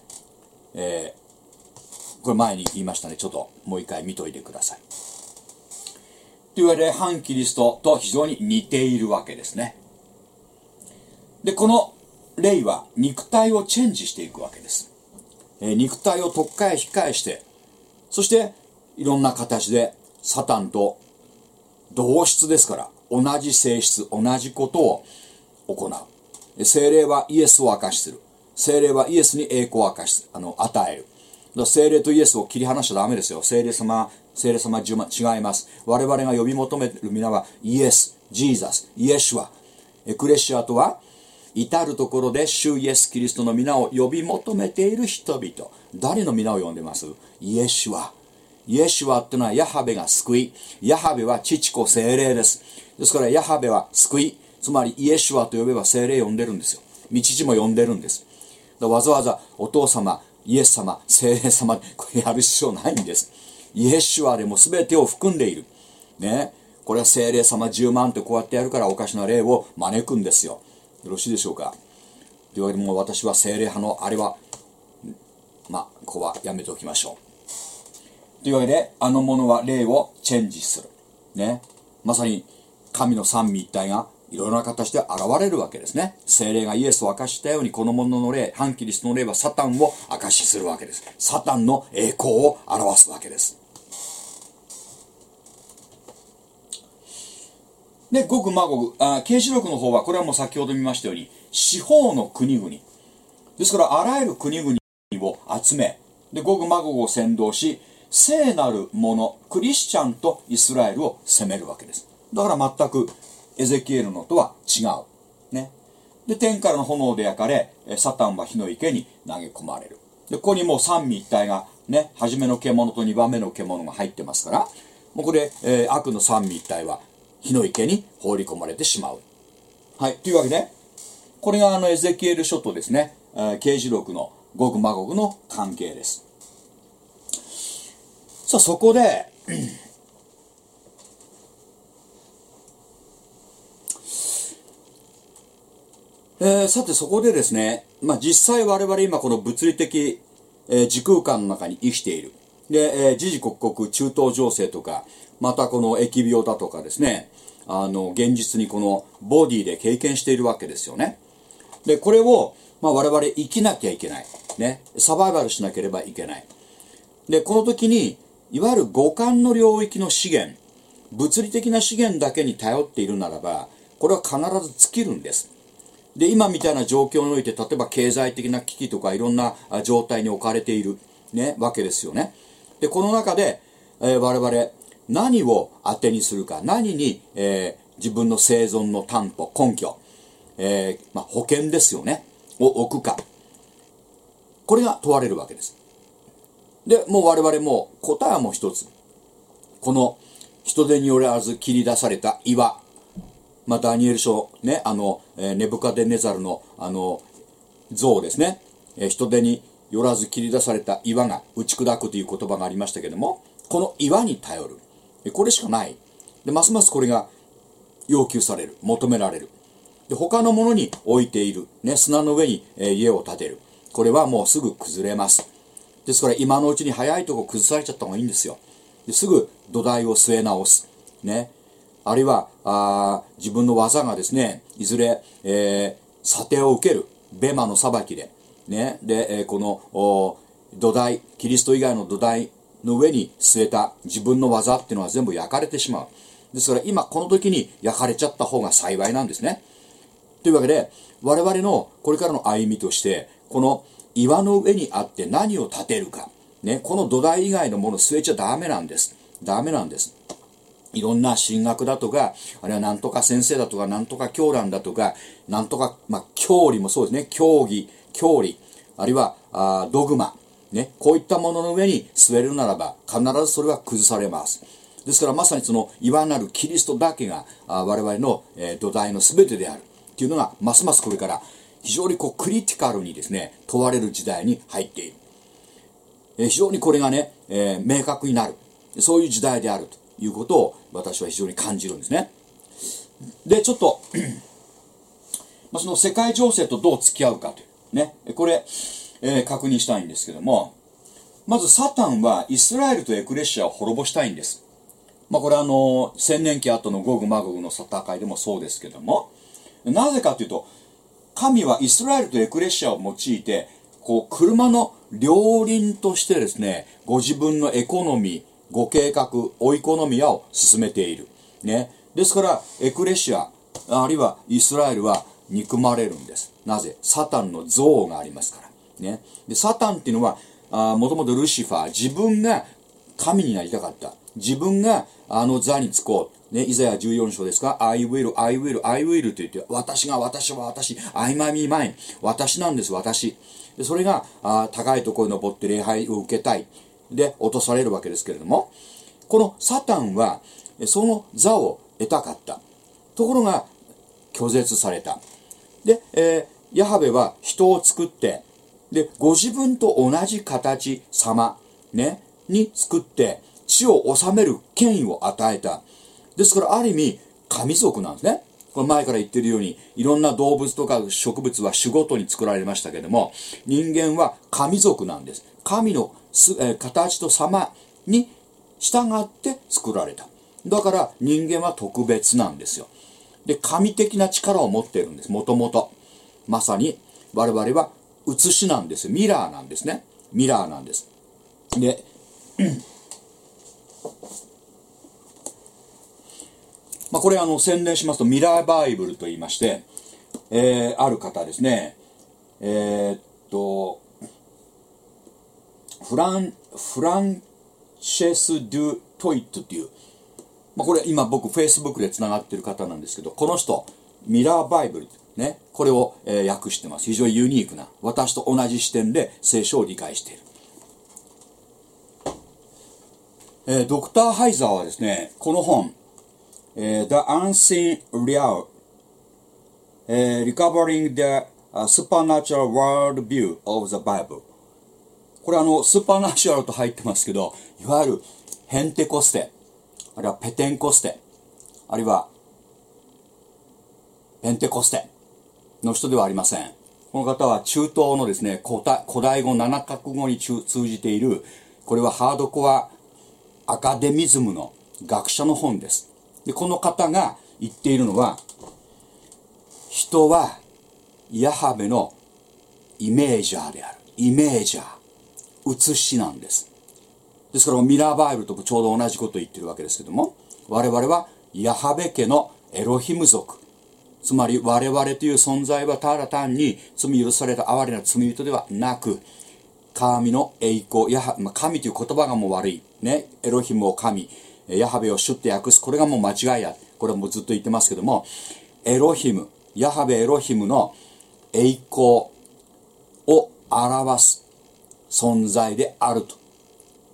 えー、これ前に言いましたね。ちょっともう一回見といてください。というわけで反キリストと非常に似ているわけですね。でこの霊は肉体をチェンジしていくわけです、えー、肉体を取っ替え引き返してそしていろんな形でサタンと同質ですから同じ性質同じことを行う。精霊はイエスを明かしする。精霊はイエスに栄光を明かしあの与える。精霊とイエスを切り離しちゃダメですよ。精霊様精霊様違います。我々が呼び求める皆はイエスジーザスイエシュア。エクレシアとは至る所で主イエス・キリストの皆を呼び求めている人々。誰の皆を呼んでます？イエシュア。イエシュアってのはヤハベが救い。ヤハベは父子精霊です。ですからヤハベは救い。つまりイエシュアと呼べば精霊呼んでるんですよ。道父も呼んでるんです。わざわざお父様イエス様精霊様これやる必要ないんです。イエシュアでも全てを含んでいる。ね。これは精霊様10万ってこうやってやるからおかしな霊を招くんですよ。よろしいでしょうか。というわけでもう私は精霊派のあれはまあここはやめておきましょう。というわけであのものは霊をチェンジする。ね。まさに神の三位一体がいろいろな形で現れるわけですね精霊がイエスを明かしたようにこの者の霊反キリストの霊はサタンを明かしするわけですサタンの栄光を表すわけですで、ごくまごく、あ刑事録の方は、これはもう先ほど見ましたように、四方の国々。ですから、あらゆる国々を集め、で、ごくまごくを先導し、聖なる者、クリスチャンとイスラエルを攻めるわけです。だから全くエゼキエルのとは違う。ね。で、天からの炎で焼かれ、サタンは火の池に投げ込まれる。で、ここにもう三位一体が、ね、初めの獣と二番目の獣が入ってますから、もうこれ、えー、悪の三位一体は火の池に放り込まれてしまう。はい。というわけで、これがあのエゼキエル書とですね、え、刑事録のゴグマゴグの関係です。さあ、そこで、えー、さてそこでですね、まあ、実際我々今この物理的、えー、時空間の中に生きている。で、えー、時々刻々中東情勢とか、またこの疫病だとかですね、あの、現実にこのボディで経験しているわけですよね。で、これを、まあ、我々生きなきゃいけない。ね。サバイバルしなければいけない。で、この時に、いわゆる五感の領域の資源、物理的な資源だけに頼っているならば、これは必ず尽きるんです。で、今みたいな状況において、例えば経済的な危機とかいろんな状態に置かれている、ね、わけですよね。で、この中で、えー、我々、何を当てにするか、何に、えー、自分の生存の担保、根拠、えー、まあ、保険ですよね、を置くか。これが問われるわけです。で、もう我々も答えはもう一つ。この人手によらず切り出された岩。まあ、ダニエル書、ね、あの、えー、ネブカデネザルの、あの、像ですね。えー、人手によらず切り出された岩が打ち砕くという言葉がありましたけども、この岩に頼る。これしかない。で、ますますこれが要求される。求められる。で、他のものに置いている。ね、砂の上に、えー、家を建てる。これはもうすぐ崩れます。ですから今のうちに早いとこ崩されちゃった方がいいんですよ。ですぐ土台を据え直す。ね。あるいは、あ自分の技がですね、いずれ、えー、査定を受ける。ベマの裁きで。ね。で、えー、この、土台、キリスト以外の土台の上に据えた自分の技っていうのは全部焼かれてしまう。ですから今この時に焼かれちゃった方が幸いなんですね。というわけで、我々のこれからの歩みとして、この岩の上にあって何を建てるか。ね、この土台以外のものを据えちゃダメなんです。ダメなんです。いろんな進学だとか、あるいはなんとか先生だとか、なんとか教団だとか、なんとか、まあ、教理もそうですね、教義、教理、あるいは、あドグマ、ね、こういったものの上に据えるならば、必ずそれは崩されます。ですからまさにその岩なるキリストだけがあ我々の、えー、土台の全てである。っていうのがますますこれから非常にこうクリティカルにですね問われる時代に入っている、えー、非常にこれがね、えー、明確になる。そういう時代であると。いうことを私は非常に感じるんですね。でちょっと まその世界情勢とどう付き合うかというね。これ、えー確認したいんですけどもまずサタンはイスラエルとエクレシアを滅ぼしたいんです。まあこれあの千年期後のゴグマゴグの戦いでもそうですけどもなぜかというと神はイスラエルとエクレシアを用いてこう車の両輪としてですねご自分のエコノミーご計画オイコノミアを進めている。ね。ですからエクレシアあるいはイスラエルは憎まれるんです。なぜ？サタンの像がありますから。ね。でサタンっていうのはもともとルシファー自分が神になりたかった。自分があの座につこう。ね、イザヤ14章ですか ?I will, I will, I will と言って、私が、私は私、I m me mine。私なんです、私。でそれがあ高いところに登って礼拝を受けたい。で、落とされるわけですけれども、このサタンは、その座を得たかった。ところが、拒絶された。で、えー、ヤハベは人を作って、で、ご自分と同じ形、様、ね、に作って、地を治める権威を与えた。ですからある意味神族なんですねこれ前から言ってるようにいろんな動物とか植物は種ごとに作られましたけども人間は神族なんです神のす、えー、形と様に従って作られた。だから人間は特別なんですよ。で神的な力を持っているんです。もともとまさに我々は写しなんですミラーなんですね。ミラーなんです。で まあ、これあの宣伝しますとミラーバイブルと言いまして、えー、ある方ですね、えー、っと、フラン、フランシェス・デュ・トイットっていう、まあ、これ今僕フェイスブックで繋がってる方なんですけど、この人、ミラーバイブル、ね、これを、えー、訳してます。非常にユニークな、私と同じ視点で聖書を理解している。えー、ドクター・ハイザーはですね、この本、uh, the unseen real, uh, recovering the supernatural world view of the Bible これあのスーパーナチュラルと入ってますけどいわゆるヘンテコステあるいはペテンコステあるいはペンテコステの人ではありませんこの方は中東のですね古代語7カ国語に通じているこれはハードコアアカデミズムの学者の本ですで、この方が言っているのは、人はヤハベのイメージャーである。イメージャー。写しなんです。ですからミラーバイブルとちょうど同じことを言ってるわけですけども、我々はヤハベ家のエロヒム族。つまり我々という存在はただ単に罪許された哀れな罪人ではなく、神の栄光、ヤハ、まあ、神という言葉がもう悪い。ね。エロヒムを神。ヤハベをシュッて訳す。これがもう間違いや。これはもうずっと言ってますけども、エロヒム、ヤハベエロヒムの栄光を表す存在であると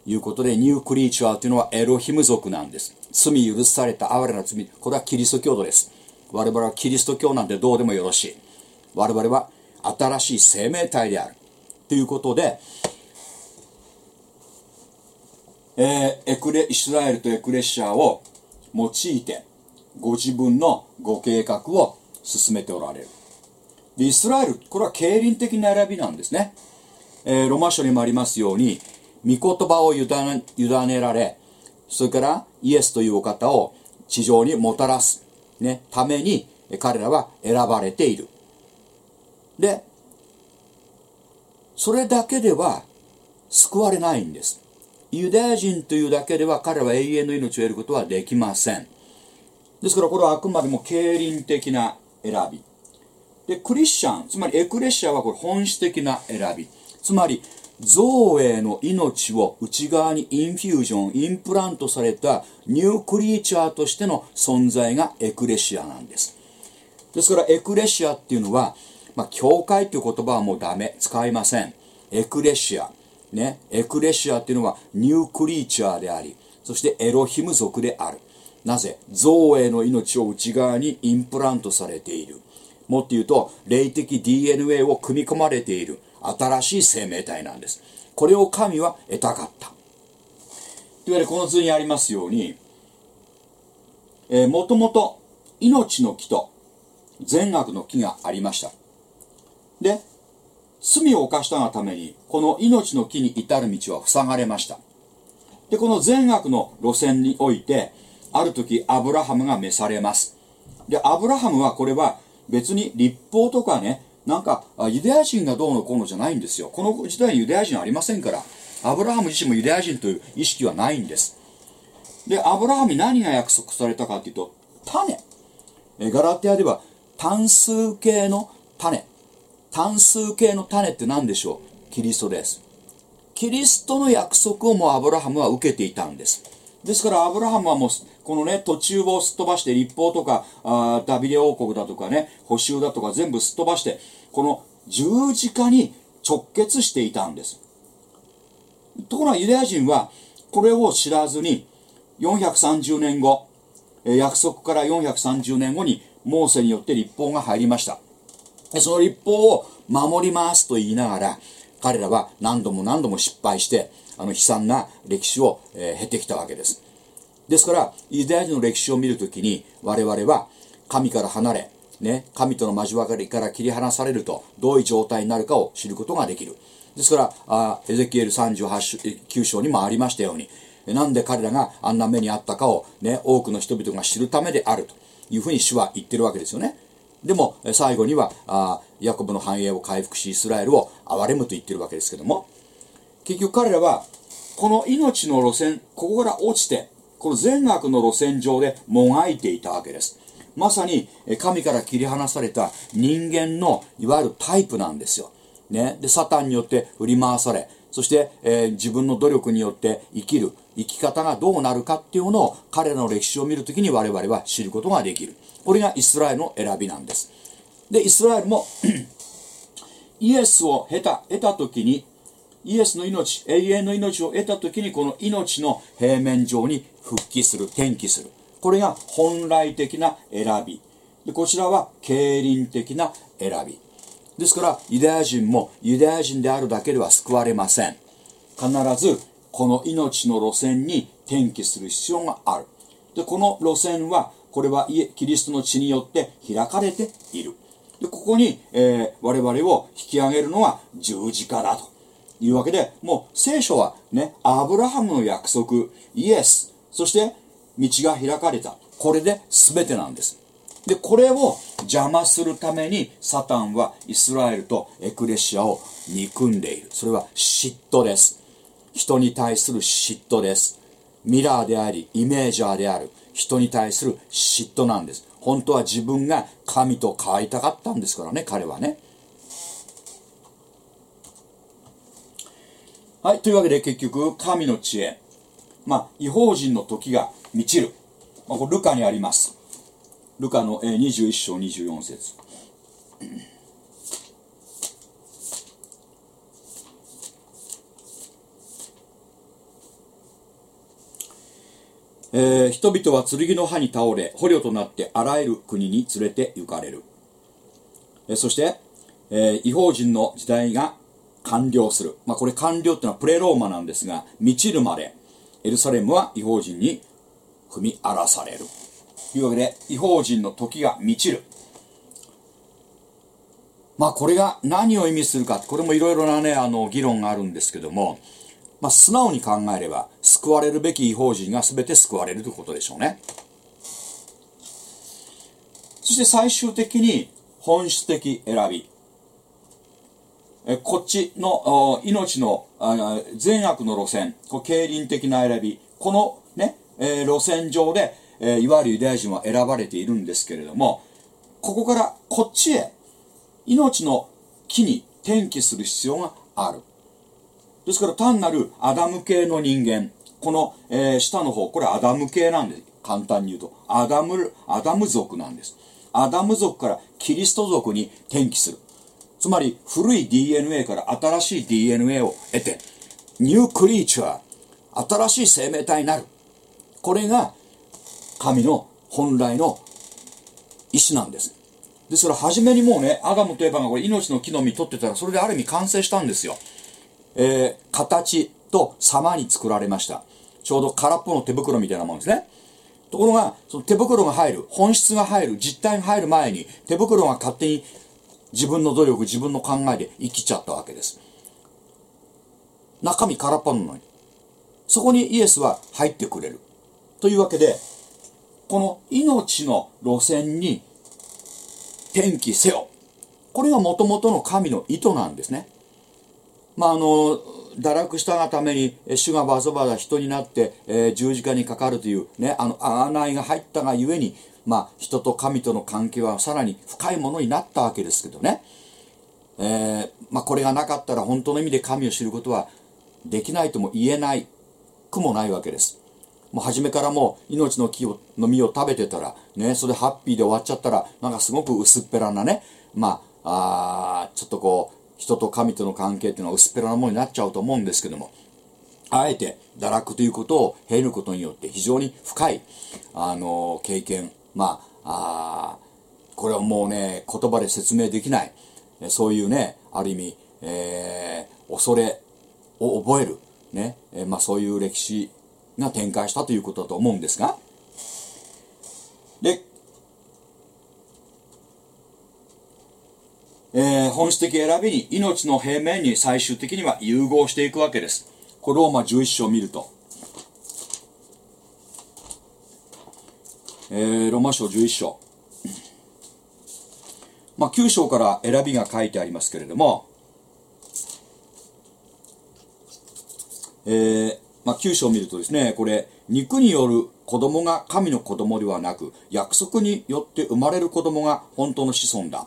いうことで、ニュークリーチャーというのはエロヒム族なんです。罪許された哀れな罪。これはキリスト教徒です。我々はキリスト教なんてどうでもよろしい。我々は新しい生命体である。ということで、えー、エクレイスラエルとエクレシアを用いてご自分のご計画を進めておられるイスラエルこれは経輪的な選びなんですね、えー、ロマ書にもありますように御言葉を委ねられそれからイエスというお方を地上にもたらす、ね、ために彼らは選ばれている。でそれだけでは救われないんです。ユダヤ人というだけでは彼は永遠の命を得ることはできません。ですからこれはあくまでも経綸的な選び。でクリスチャンつまりエクレシアはこれ本質的な選び。つまりゾーエーの命を内側に infusion インプラントされた new creature としての存在がエクレシアなんです。ですからエクレシアっていうのは、まあ、教会という言葉はもうダメ使いません。エクレシア。ね、エクレシアっていうのはニュークリーチャーであり、そしてエロヒム族である。なぜ？造営の命を内側にインプラントされている。もっと言うと、霊的 DNA を組み込まれている。新しい生命体なんです。これを神は得たかった。というわけで、この図にありますように、えー、もともと命の木と善悪の木がありました。で、罪を犯したがために、この命の木に至る道は塞がれました。で、この善悪の路線において、ある時、アブラハムが召されます。で、アブラハムはこれは別に立法とかね、なんか、ユダヤ人がどうのこうのじゃないんですよ。この時代にユダヤ人ありませんから、アブラハム自身もユダヤ人という意識はないんです。で、アブラハムに何が約束されたかというと、種。えガラテアでは単数形の種。単数形の種って何でしょう？キリストです。キリストの約束をもうアブラハムは受けていたんです。ですからアブラハムはもうこのね途中をすっ飛ばして立法とかあダビデ王国だとかね補修だとか全部すっ飛ばしてこの十字架に直結していたんですところがユダヤ人はこれを知らずに430年後約束から430年後にモーセによって立法が入りましたその立法を守りますと言いながら彼らは何度も何度も失敗して、あの悲惨な歴史を、経てきたわけです。ですから、ユダヤ人の歴史を見るときに、我々は神から離れ、ね、神との交わりから切り離されると、どういう状態になるかを知ることができる。ですから、あエゼキエル38 9章にもありましたように、なんで彼らがあんな目にあったかを、ね、多くの人々が知るためであるというふうに主は言ってるわけですよね。でも、最後には、あヤコブの繁栄を回復し、イスラエルを憐れむと言ってるわけですけども、結局彼らは、この命の路線、ここから落ちて、この善悪の路線上でもがいていたわけです。まさに、神から切り離された人間の、いわゆるタイプなんですよ。ね。で、サタンによって振り回され、そして、えー、自分の努力によって生きる、生き方がどうなるかっていうのを彼らの歴史を見るときに我々は知ることができる。これがイスラエルの選びなんです。で、イスラエルも イエスを経た、得た時に、イエスの命、永遠の命を得た時に、この命の平面上に復帰する、転機する。これが本来的な選び。でこちらは経輪的な選び。ですから、ユダヤ人もユダヤ人であるだけでは救われません。必ず、この命の路線に転機する必要がある。で、この路線はこれはキリストの血によって開かれている。で、ここに、えー、我々を引き上げるのは十字架だというわけで、もう聖書はね、アブラハムの約束、イエス、そして道が開かれた。これで全てなんです。で、これを邪魔するためにサタンはイスラエルとエクレシアを憎んでいる。それは嫉妬です。人に対する嫉妬です。ミラーであり、イメージャーである。人に対する嫉妬なんです。本当は自分が神と変わりたかったんですからね、彼はね。はい、というわけで結局、神の知恵。まあ、違法人の時が満ちる。まあ、これルカにあります。ルカの21章24節えー、人々は剣の刃に倒れ捕虜となってあらゆる国に連れて行かれる、えー、そして、えー、違法人の時代が完了する、まあ、これ完了っていうのはプレローマなんですが満ちるまでエルサレムは違法人に踏み荒らされるというわけで違法人の時が満ちるまあこれが何を意味するかこれもいろいろなねあの議論があるんですけどもまあ、素直に考えれば、救われるべき違法人が全て救われるということでしょうね。そして最終的に本質的選び。えこっちの命の善悪の路線、こう経綸的な選び、このね、えー、路線上で、えー、いわゆるユダヤ人は選ばれているんですけれども、ここからこっちへ命の木に転機する必要がある。ですから単なるアダム系の人間、この、えー、下の方、これアダム系なんです。簡単に言うと。アダム、アダム族なんです。アダム族からキリスト族に転機する。つまり古い DNA から新しい DNA を得て、ニュークリーチャー、新しい生命体になる。これが神の本来の意志なんです。ですから初めにもうね、アダムとエヴァがこれ命の木の実取ってたら、それである意味完成したんですよ。えー、形と様に作られました。ちょうど空っぽの手袋みたいなもんですね。ところが、その手袋が入る、本質が入る、実体が入る前に、手袋が勝手に自分の努力、自分の考えで生きちゃったわけです。中身空っぽなのに。そこにイエスは入ってくれる。というわけで、この命の路線に転機せよ。これがもともとの神の意図なんですね。まあ、あの、堕落したがために、主がバザバザ人になって、えー、十字架にかかるという、ね、あの、贖いが入ったがゆえに、まあ、人と神との関係はさらに深いものになったわけですけどね。えー、まあ、これがなかったら本当の意味で神を知ることはできないとも言えないくもないわけです。もう初めからもう命の木をの実を食べてたら、ね、それハッピーで終わっちゃったら、なんかすごく薄っぺらなね、まあ、あちょっとこう、人と神との関係っていうのは薄っぺらなものになっちゃうと思うんですけども、あえて堕落ということを経ることによって非常に深い、あの、経験、まあ、あこれはもうね、言葉で説明できない、そういうね、ある意味、えー、恐れを覚える、ね、えー、まあそういう歴史が展開したということだと思うんですが、で、えー、本質的選びに命の平面に最終的には融合していくわけです。これローマ11章を見ると、えー、ローマ書11章。まあ、9章から選びが書いてありますけれども、えー、まあ、9章を見るとですね、これ、肉による子供が神の子供ではなく、約束によって生まれる子供が本当の子孫だ。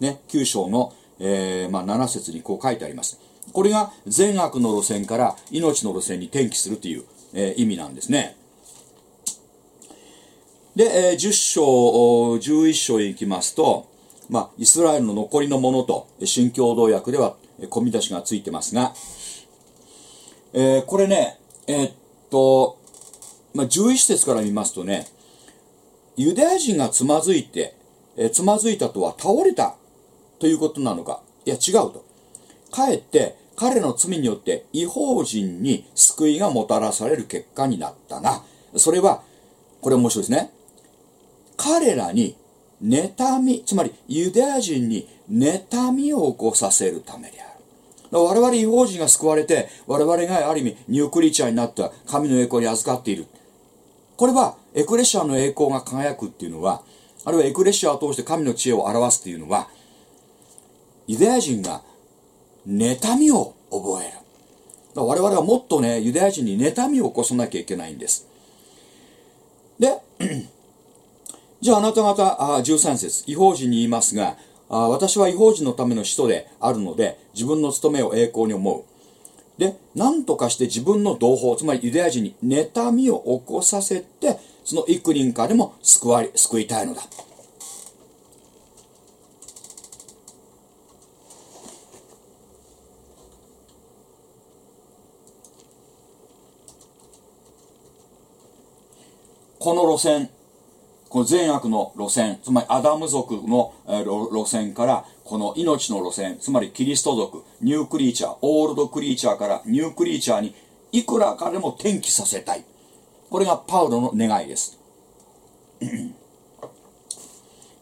ね、9章の、えー、まあ、7節にこう書いてあります。これが善悪の路線から命の路線に転機するという、えー、意味なんですね。で、えー、10章、11章へ行きますと、まあ、イスラエルの残りのものと、新共同訳では、込み出しがついてますが、えー、これね、えー、っと、まあ、11節から見ますとね、ユダヤ人がつまずいて、えー、つまずいたとは倒れたということなのか？いや、違うと。かえって彼の罪によって違法人に救いがもたらされる結果になったな。それは、これ面白いですね。彼らに妬み、つまりユダヤ人に妬みを起こさせるためである。我々違法人が救われて、我々がある意味ニュークリーチャーになった神の栄光に預かっている。これは、エクレシアの栄光が輝くっていうのは、あるいはエクレシアを通して神の知恵を表すっていうのは、ユダヤ人が妬みを覚える。我々はもっとね、ユダヤ人に妬みを起こさなきゃいけないんです。で、じゃああなた方、あ13節違法人に言いますが、あ私は違法人のための使徒であるので、自分の務めを栄光に思う。で、何とかして自分の同胞、つまりユダヤ人に妬みを起こさせて、その幾人かでも救われ、救いたいのだ。この路線、この善悪の路線、つまりアダム族の路線から、この命の路線、つまりキリスト族、ニュークリーチャー、オールドクリーチャーからニュークリーチャーにいくらかでも転機させたい。これがパウロの願いです。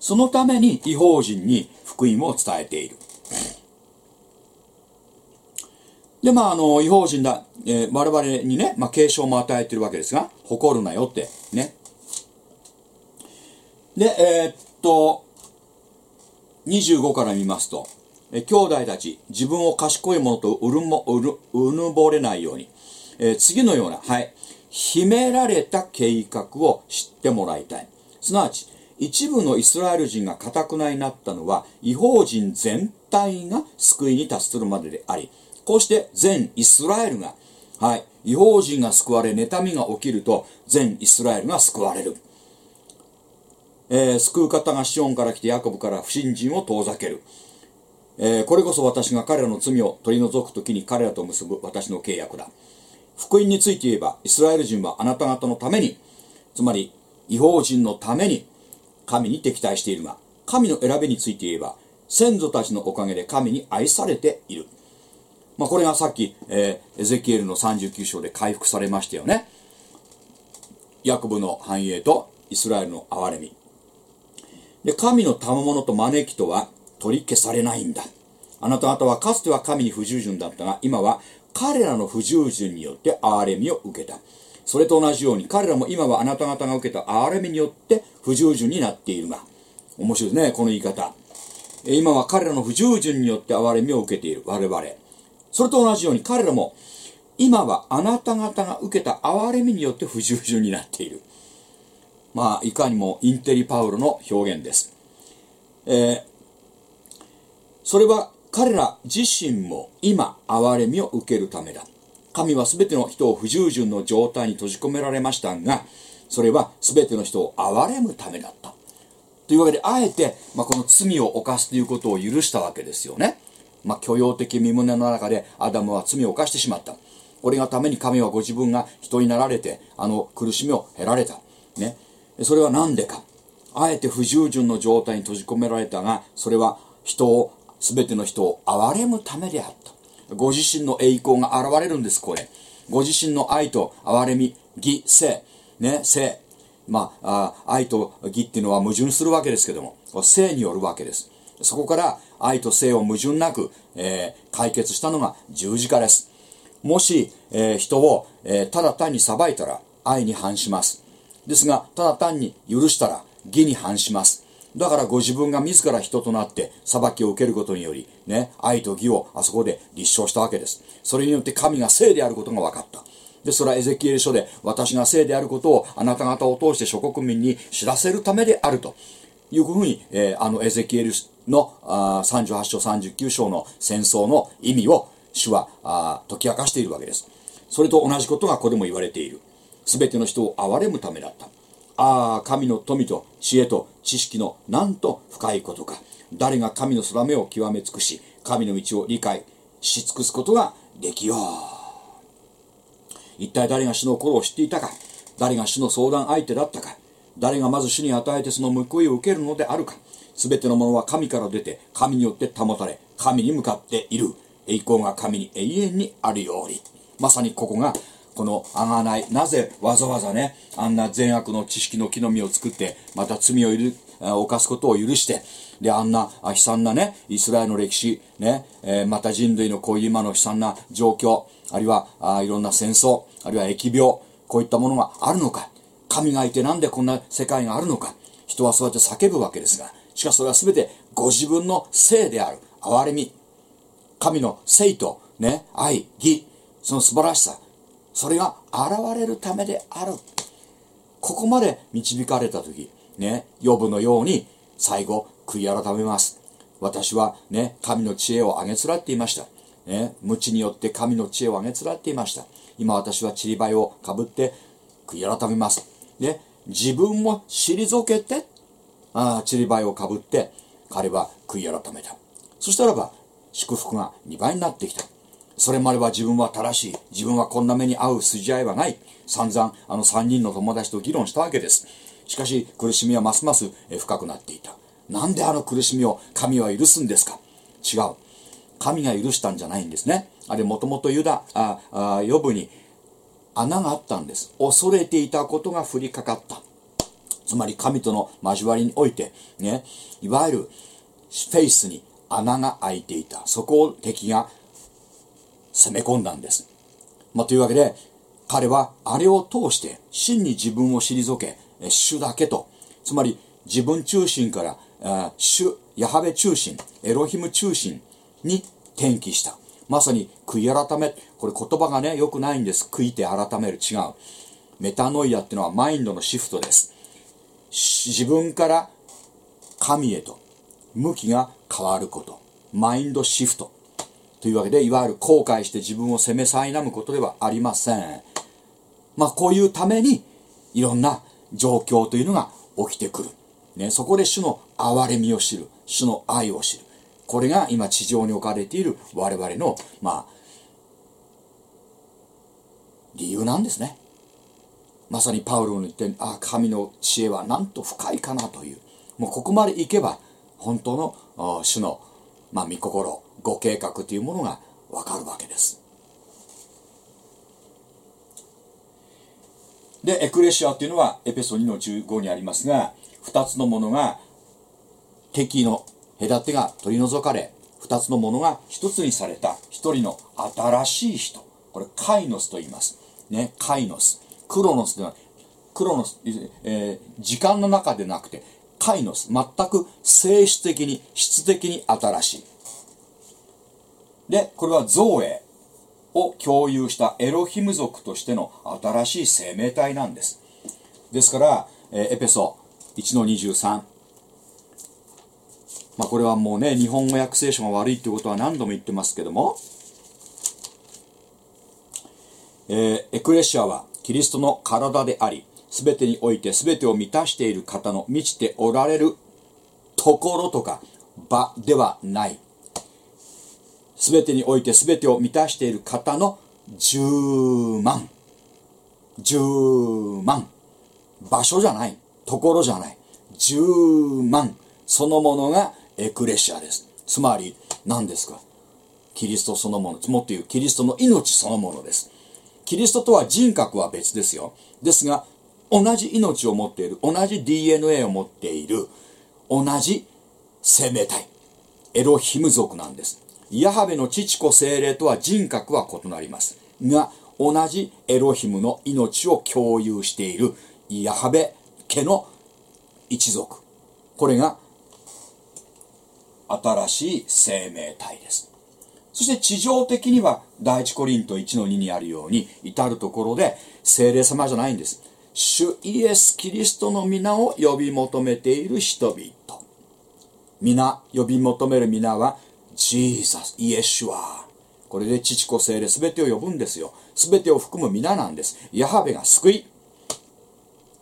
そのために違法人に福音を伝えている。で、まあ、あの、違法人だ、えー、我々にね、まあ、継承も与えてるわけですが、誇るなよって、ね。で、えー、っと、25から見ますと、え兄弟たち、自分を賢いものとうるも、うる、うぬぼれないように、えー、次のような、はい、秘められた計画を知ってもらいたい。すなわち、一部のイスラエル人が堅くなになったのは、違法人全体が救いに達するまでであり、こうして全イスラエルが、はい、違法人が救われ、妬みが起きると、全イスラエルが救われる。えー、救う方がシオンから来てヤコブから不信心を遠ざける。えー、これこそ私が彼らの罪を取り除くときに彼らと結ぶ私の契約だ。福音について言えば、イスラエル人はあなた方のために、つまり違法人のために神に敵対しているが、神の選びについて言えば、先祖たちのおかげで神に愛されている。まあ、これがさっき、えー、エゼキエルの39章で回復されましたよね。ヤコブの繁栄とイスラエルの憐れみで神の賜物と招きとは取り消されないんだ。あなた方はかつては神に不従順だったが今は彼らの不従順によって憐れみを受けた。それと同じように彼らも今はあなた方が受けた憐れみによって不従順になっているが。面白いですねこの言い方。今は彼らの不従順によって憐れみを受けている我々。それと同じように彼らも今はあなた方が受けた憐れみによって不従順になっている。まあいかにもインテリパウロの表現です、えー、それは彼ら自身も今憐れみを受けるためだ。神は全ての人を不従順の状態に閉じ込められましたがそれは全ての人を憐れむためだった。というわけであえて、まあ、この罪を犯すということを許したわけですよね、まあ、許容的身胸の中でアダムは罪を犯してしまった。これがために神はご自分が人になられてあの苦しみを減られた。ね。それは何でか。あえて不従順の状態に閉じ込められたがそれは人を全ての人を憐れむためであった。ご自身の栄光が現れるんですこれご自身の愛と憐れみ義性ね性まあ愛と義っていうのは矛盾するわけですけども。性によるわけです。そこから愛と性を矛盾なく、えー、解決したのが十字架です。もし、えー、人を、えー、ただ単に裁いたら愛に反します。ですがただ単に許したら義に反しますだからご自分が自ら人となって裁きを受けることにより、ね、愛と義をあそこで立証したわけです。それによって神が聖であることが分かった。で、それはエゼキエル書で私が聖であることをあなた方を通して諸国民に知らせるためであるというふうに、えー、あのエゼキエルのあ38章39章の戦争の意味を主はあ解き明かしているわけです。それと同じことがここでも言われている。すべての人を憐れむためだった。ああ、神の富と知恵と知識のなんと深いことか。誰が神の定めを極め尽くし、神の道を理解し尽くすことができよう。一体誰が主の心を知っていたか誰が主の相談相手だったか誰がまず主に与えてその報いを受けるのであるか全てのものは神から出て神によって保たれ神に向かっている栄光が神に永遠にあるようにまさにここがこのあがない。なぜわざわざねあんな善悪の知識の木の実を作ってまた罪を犯すことを許してであんな悲惨なねイスラエルの歴史ね、えー、また人類のこういう今の悲惨な状況あるいはあいろんな戦争あるいは疫病こういったものがあるのか。神がいてなんでこんな世界があるのか。人はそうやって叫ぶわけですがしかしそれは全てご自分の性である。憐れみ。神の聖とね愛義。その素晴らしさ。それが現れるためであるここまで導かれた時ね予部のように最後悔い改めます私はね神の知恵をあげつらっていましたね、無知によって神の知恵をあげつらっていました。今私はちりばいをかぶって悔い改めます。で、自分も退けて、あちりばいをかぶって彼は悔い改めた。そしたらば祝福が2倍になってきた。それまでは自分は正しい。自分はこんな目に遭う筋合いはない。散々あの3人の友達と議論したわけです。しかし苦しみはますます深くなっていた。なんであの苦しみを神は許すんですか？違う。神が許したんじゃないんですね。あれもともとユダ、あ、あ、ヨブに穴があったんです。恐れていたことが降りかかった。つまり神との交わりにおいて、ね、いわゆるフェイスに穴が開いていた。そこを敵が攻め込んだんです。まあ、というわけで、彼はあれを通して真に自分を退け、主だけと、つまり自分中心から、主、ヤハベ中心、エロヒム中心に転機した。まさに悔い改め、これ言葉がね、良くないんです。悔いて改める。違う。メタノイアっていうのはマインドのシフトです。自分から神へと向きが変わること。マインドシフト。というわけで、いわゆる後悔して自分を責め苛むことではありません。まあ、こういうために、いろんな状況というのが起きてくる。ね、そこで主の憐れみを知る。主の愛を知る。これが今地上に置かれている我々の、まあ、理由なんですね。まさにパウロの言って、ああ、神の知恵はなんと深いかなという。もうここまでいけば、本当の主の、まあ、御心、ご計画というものがわかるわけです。でエクレシアっていうのはエペソ2の15にありますが2つのものが敵の隔てが取り除かれ2つのものが1つにされた1人の新しい人。これカイノスと言います。ねカイノス。クロノスではクロノス、えー、時間の中でなくてカイノス。全く性質的に質的に新しい。でこれは造営を共有したエロヒム族としての新しい生命体なんです。ですから、えー、エペソ1-23まあこれはもうね日本語訳聖書が悪いってことは何度も言ってますけども、えー、エクレシアはキリストの体であり全てにおいて全てを満たしている方の満ちておられるところとか場ではない。全てにおいて全てを満たしている方の十万。十万。場所じゃない。ところじゃない。十万。そのものがエクレシアです。つまり何ですか？キリストそのもの。もっと言うキリストの命そのものです。キリストとは人格は別ですよ。ですが同じ命を持っている同じ DNA を持っている同じ生命体。エロヒム族なんです。ヤハベの父子精霊とは人格は異なります。が同じエロヒムの命を共有している。ヤハベ家の一族。これが新しい生命体です。そして地上的には第一コリント1の2にあるように至るところで精霊様じゃないんです。主イエス・キリストの皆を呼び求めている人々。皆呼び求める皆はジーザス、イエシュア。これで父子精霊全てを呼ぶんですよ。全てを含む皆なんです。ヤハベが救い。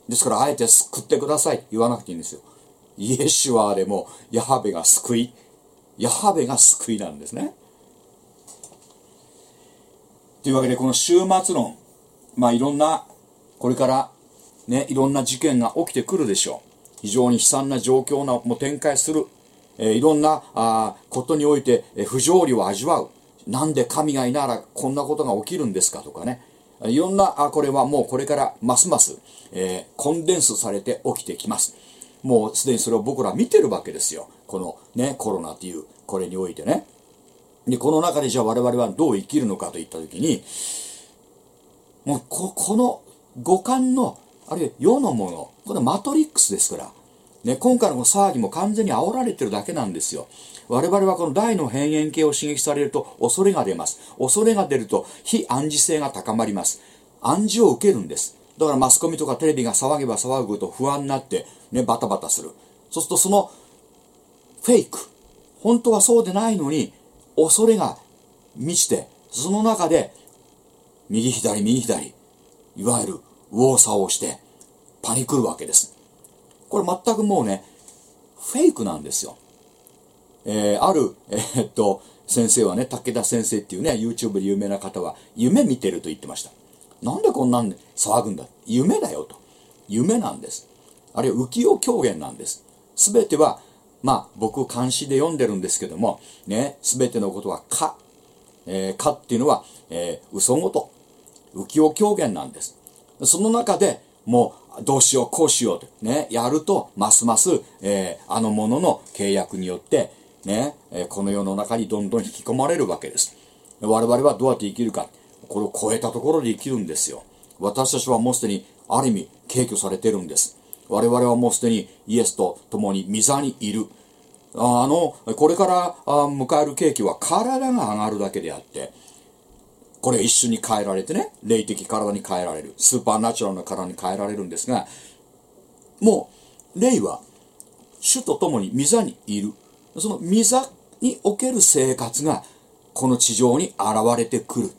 ですから、あえて救ってください言わなくていいんですよ。イエシュアでも、ヤハベが救い。ヤハベが救いなんですね。というわけで、この終末論。まあ、いろんな、これから、ね、いろんな事件が起きてくるでしょう。非常に悲惨な状況も展開する。えー、いろんなあことにおいて、え、不条理を味わう。なんで神がいならこんなことが起きるんですかとかね。いろんな、あこれはもうこれからますます、えー、コンデンスされて起きてきます。もうすでにそれを僕ら見てるわけですよ。このね、コロナという、これにおいてね。で、この中でじゃあ我々はどう生きるのかといったときに、もうこ、この五感の、あるいは世のもの、これマトリックスですから、ね、今回の騒ぎも完全に煽られてるだけなんですよ。我々はこの大の変幻系を刺激されると恐れが出ます。恐れが出ると非暗示性が高まります。暗示を受けるんです。だからマスコミとかテレビが騒げば騒ぐと不安になって、ね、バタバタする。そうするとそのフェイク、本当はそうでないのに恐れが満ちて、その中で右左右左、いわゆる右往左往してパニクるわけです。これ全くもうね、フェイクなんですよ。えー、ある、えー、っと、先生はね、武田先生っていうね、YouTube で有名な方は、夢見てると言ってました。なんでこんなんで騒ぐんだ？夢だよと。夢なんです。あるいは浮世狂言なんです。すべては、まあ、僕、監視で読んでるんですけども、ね、すべてのことは、か。えー、かっていうのは、えー、嘘ごと。浮世狂言なんです。その中で、もうどうしようこうしようとねやるとますます、えー、あのものの契約によってね、え、この世の中にどんどん引き込まれるわけです。我々はどうやって生きるかこれを超えたところで生きるんですよ。私たちはもうすでにある意味敬挙されてるんです。我々はもうすでにイエスと共に御座にいる。あのこれから迎える景気は体が上がるだけであってこれ一緒に変えられてね、霊的体に変えられる。スーパーナチュラルな体に変えられるんですが、もう、霊は、主と共に御座にいる。その御座における生活が、この地上に現れてくる。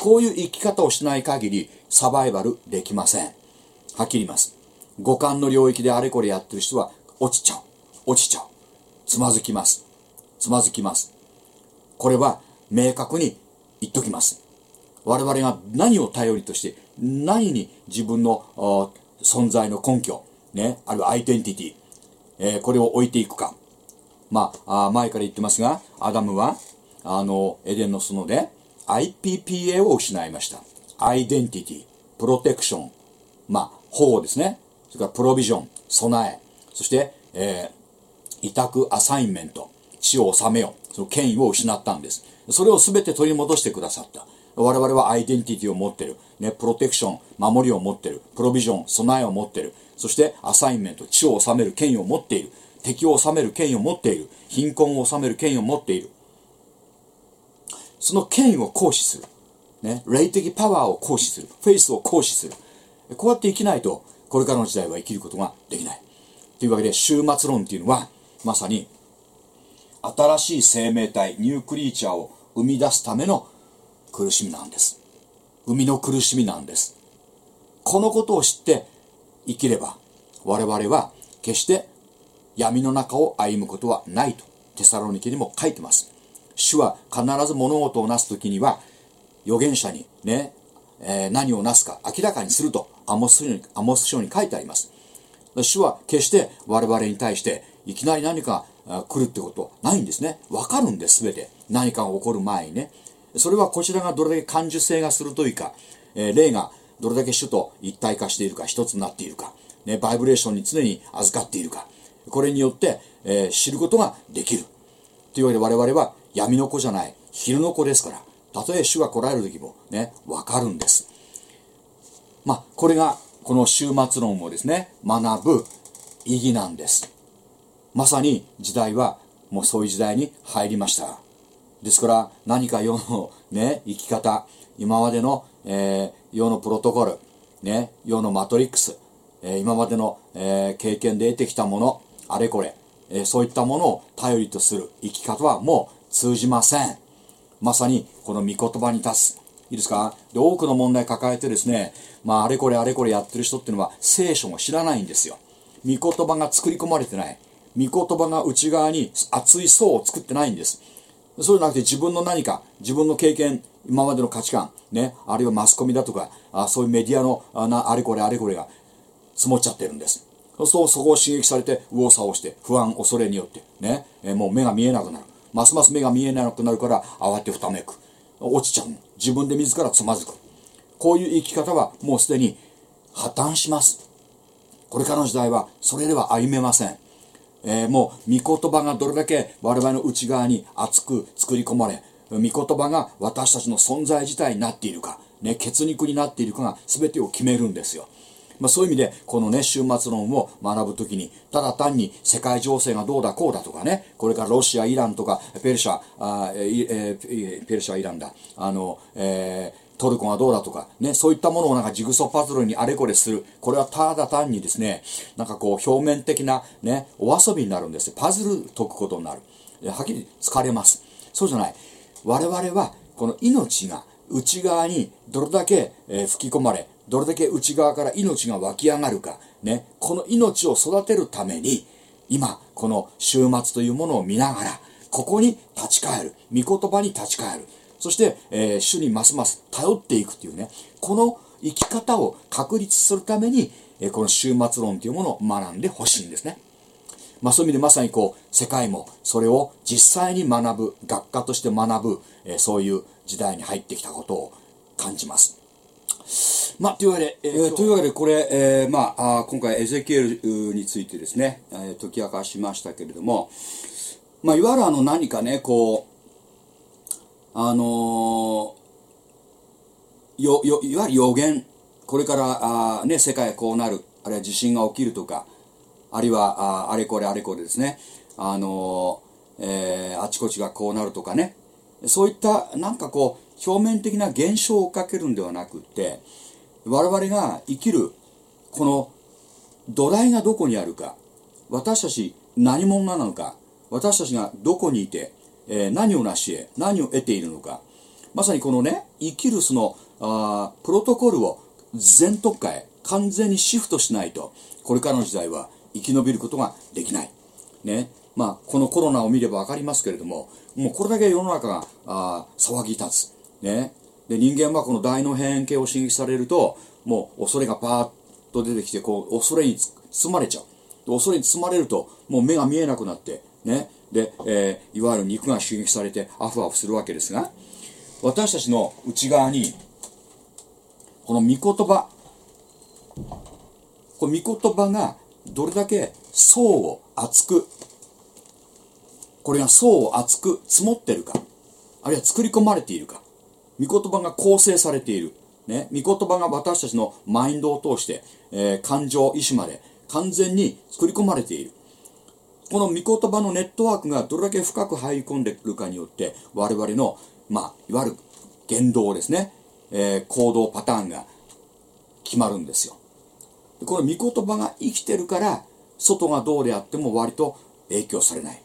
こういう生き方をしない限り、サバイバルできません。はっきり言います。五感の領域であれこれやってる人は、落ちちゃう。落ちちゃう。つまずきます。つまずきます。これは、明確に言っときます。我々が何を頼りとして何に自分の存在の根拠、ね、あるいはアイデンティティ、えー、これを置いていくか。まあ、あ前から言ってますが、アダムは、あの、エデンの園で IPPA を失いました。アイデンティティ、 protection 、まあ、保護ですね。それから provision 、備え、そして、えー、委託 assignment 、地を治めよ。その権威を失ったんです。それを全て取り戻してくださった。我々はアイデンティティを持ってる。ね、 protection 、守りを持ってる。 provision 、備えを持ってる。そして assignment 、地を治める権威を持っている。敵を治める権威を持っている。貧困を治める権威を持っている。その権威を行使する。ね、霊的パワーを行使する。フェイスを行使する。こうやって生きないと、これからの時代は生きることができない。というわけで、終末論っていうのは、まさに、新しい生命体、ニュークリーチャーを生み出すための苦しみなんです。生みの苦しみなんです。このことを知って生きれば、我々は決して闇の中を歩むことはないと、テサロニケにも書いてます。主は必ず物事をなすときには、預言者にね、えー、何をなすか明らかにするとアモス書にアモス書に書いてあります。主は決して我々に対していきなり何か来るってことないんですね。わかるんです、すべて。何かが起こる前にね。それはこちらがどれだけ感受性が鋭いか、えー、霊がどれだけ主と一体化しているか、一つになっているか、ね、バイブレーションに常に預かっているか、これによって、えー、知ることができる。というわけで我々は闇の子じゃない、昼の子ですから、たとえ主が来られる時もね、わかるんです。まあ、これが、この終末論をですね、学ぶ意義なんです。まさに時代はもうそういう時代に入りました。ですから何か世のね、生き方、今までの、えー、世のプロトコル、ね、世のマトリックス、えー、今までの、えー、経験で得てきたもの、あれこれ、えそういったものを頼りとする生き方はもう通じません。まさにこの御言葉に立つ。いいですか？で、多くの問題抱えてですね、まあ、あれこれあれこれやってる人っていうのは聖書も知らないんですよ。御言葉が作り込まれてない。御言葉が内側に熱い層を作ってないんです。そうじゃなくて自分の何か、自分の経験、今までの価値観、ね、あるいはマスコミだとか、あそういうメディアのあなあれこれあれこれが積もっちゃってるんです。そうそこを刺激されて右往左往して不安、恐れによってね、えもう目が見えなくなる。ますます目が見えなくなるから慌てふためく。落ちちゃう。自分で自らつまずく。こういう生き方はもうすでに破綻します。これからの時代はそれでは歩めません。えー、もう御言葉がどれだけ我々の内側に熱く作り込まれ、御言葉が私たちの存在自体になっているか、ね、血肉になっているかが全てを決めるんですよ。まあ、そういう意味で、このね、終末論を学ぶときに、ただ単に世界情勢がどうだこうだとかね、これからロシア、イランとか、ペルシャ、あえー、ペルシャ、イランだ、あの、えートルコがどうだとか、ね、そういったものをなんかジグソーパズルにあれこれする。これはただ単にですね、なんかこう表面的なね、お遊びになるんですパズル解くことになる。はっきり疲れます。そうじゃない。我々は、この命が内側にどれだけ、え吹き込まれ、どれだけ内側から命が湧き上がるか、ね、この命を育てるために、今、この週末というものを見ながら、ここに立ち返る。御言葉に立ち返る。そして、えー、主にますます頼っていくというね、この生き方を確立するために、えー、この終末論というものを学んでほしいんですね。まあそういう意味でまさにこう、世界もそれを実際に学ぶ、学科として学ぶ、えー、そういう時代に入ってきたことを感じます。まあ、というわけで、えー、というわけで、これ、えー、まあ、あ今回エゼキエルについてですね、えー、解き明かしましたけれども、まあ、いわゆるあの何かね、こう、あのー、よ、よ、いわゆる予言、これから、あね、世界こうなる、あるいは地震が起きるとか、あるいは、ああれこれあれこれですね、あのー、えー、あちこちがこうなるとかね、そういった、なんかこう、表面的な現象をかけるんではなくて、我々が生きる、この土台がどこにあるか、私たち何者なのか、私たちがどこにいて、えー、何を成し得、何を得ているのか。まさにこのね、生きるその、あプロトコルを全特化へ完全にシフトしないと、これからの時代は生き延びることができない。ね。まあ、このコロナを見ればわかりますけれども、もうこれだけ世の中が、あ騒ぎ立つ。ね。で、人間はこの大脳辺縁系を刺激されると、もう恐れがパーッと出てきて、こう、恐れに包まれちゃう。恐れに包まれると、もう目が見えなくなって、ね。で、えー、いわゆる肉が刺激されてアフアフするわけですが、私たちの内側に、この御言葉、これ御言葉がどれだけ層を厚くこれが層を厚く積もっているかあるいは作り込まれているか御言葉が構成されているね、御言葉が私たちのマインドを通して、えー、感情、意志まで完全に作り込まれている。この御言葉のネットワークがどれだけ深く入り込んでくるかによって、我々の、まあ、いわゆる言動ですね、えー、行動パターンが決まるんですよ。この御言葉が生きてるから、外がどうであっても割と影響されない。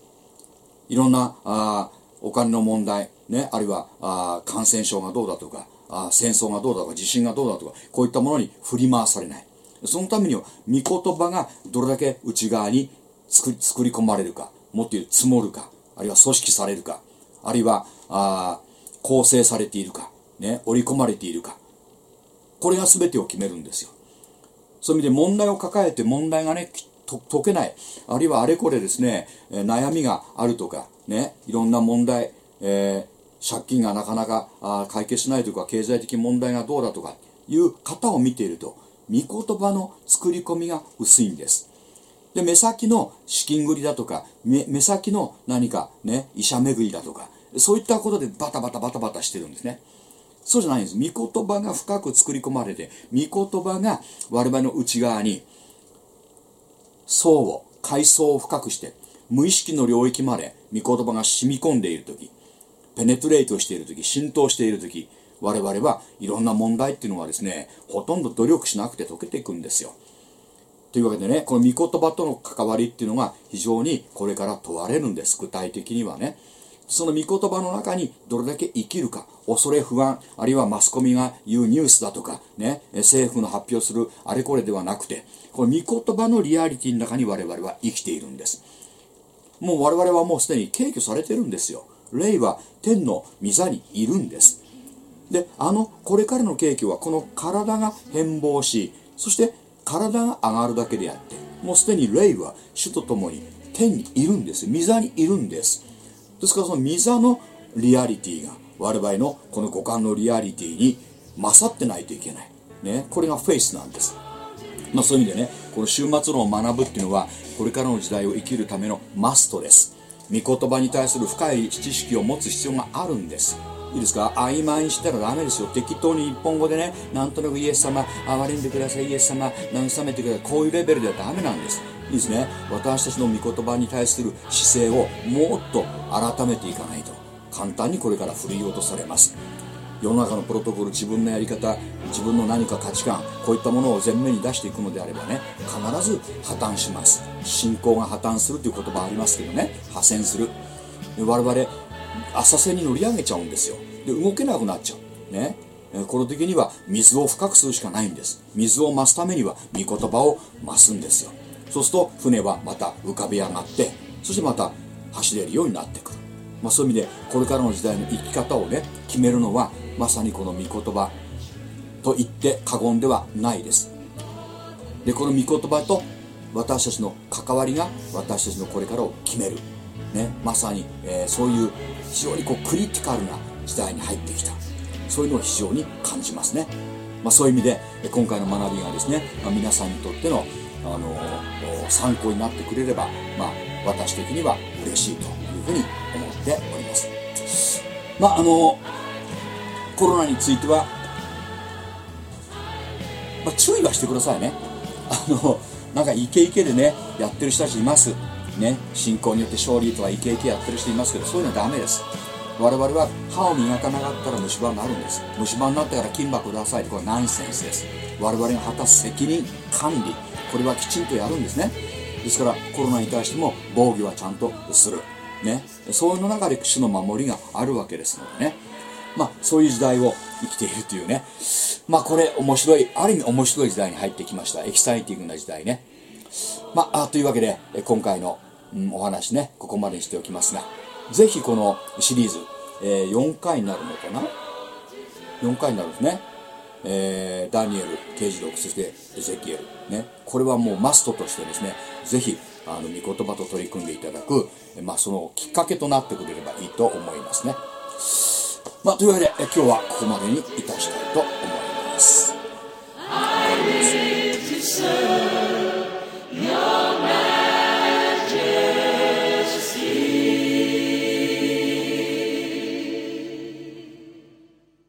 いろんな、あお金の問題、ね、あるいはあ感染症がどうだとか、あ戦争がどうだとか地震がどうだとかこういったものに振り回されないそのためには御言葉がどれだけ内側に作り作り込まれるかもっと言う積もるかあるいは組織されるかあるいはあ構成されているか、ね、織り込まれているか。これが全てを決めるんですよ。そういう意味で問題を抱えて問題がねと解けないあるいはあれこれですね悩みがあるとかねいろんな問題、えー借金がなかなかあ解決しないとか経済的問題がどうだとかいう方を見ていると御言葉の作り込みが薄いんです。で目先の資金繰りだとか目目先の何かね医者巡りだとかそういったことでバタバタバタバタしてるんですね。そうじゃないんです。御言葉が深く作り込まれて御言葉が我々の内側に層を階層を深くして無意識の領域まで御言葉が染み込んでいる時ペネトレートしている時浸透している時我々はいろんな問題っていうのはですねほとんど努力しなくて解けていくんですよ。というわけでねこの御言葉との関わりっていうのが非常にこれから問われるんです具体的にはね。その御言葉の中にどれだけ生きるか恐れ不安あるいはマスコミが言うニュースだとかね政府の発表するあれこれではなくてこの御言葉のリアリティの中に我々は生きているんです。もう我々はもうすでに敬虚されてるんですよ。霊は天の御座にいるんです。であのこれからの景気はこの体が変貌しそして体が上がるだけであってもうすでに霊は主と共に天にいるんです。御座にいるんです。ですからその御座のリアリティが我々のこの五感のリアリティに勝ってないといけない、ね、これがフェイスなんです、まあ、そういう意味でねこの終末論を学ぶっていうのはこれからの時代を生きるためのマストです。御言葉に対する深い知識を持つ必要があるんです。いいですか？曖昧にしたらダメですよ。適当に日本語でねなんとなくイエス様憐れんでくださいイエス様慰めてください。こういうレベルではダメなんです。いいですね。私たちの御言葉に対する姿勢をもっと改めていかないと。簡単にこれから振り落とされます。世の中のプロトコル自分のやり方自分の何か価値観こういったものを前面に出していくのであればね必ず破綻します。信仰が破綻するという言葉ありますけどね。破線する。我々浅瀬に乗り上げちゃうんですよ。で動けなくなっちゃう。ね。この時には水を深くするしかないんです。水を増すためには御言葉を増すんですよ。そうすると船はまた浮かび上がってそしてまた走れるようになってくる、まあ、そういう意味でこれからの時代の生き方をね決めるのはまさにこの御言葉と言って過言ではないです。でこの御言葉と私たちの関わりが私たちのこれからを決める、ね、まさに、えー、そういう非常にこうクリティカルな時代に入ってきた。そういうのを非常に感じますね、まあ、そういう意味で今回の学びがですね、まあ、皆さんにとっての、あのー、参考になってくれれば、まあ、私的には嬉しいというふうに思っております。まああのコロナについては、まあ、注意はしてくださいね。あのなんかイケイケでねやってる人たちいます。ね信仰によって勝利とかイケイケやってる人いますけどそういうのはダメです。我々は歯を磨かなかったら虫歯になるんです。虫歯になったから金箔くださいこれはナンセンスです。我々が果たす責任管理。これはきちんとやるんですね。ですからコロナに対しても防御はちゃんとする。ね。そういうの中で主の守りがあるわけですのでね。まあ、そういう時代を生きているというね。まあ、これ、面白い、ある意味面白い時代に入ってきました。エキサイティングな時代ね。まあ、というわけで、今回の、うん、お話ね、ここまでにしておきますが、ぜひこのシリーズ、えー、4回になるのかな ?4 回になるんですね。えー、ダニエル、刑事録、そしてエゼキエル。ね。これはもうマストとしてですね、ぜひ、あの、御言葉と取り組んでいただく、まあ、そのきっかけとなってくれればいいと思いますね。まあ、というわけで、今日はここまでにいたしたいと思います。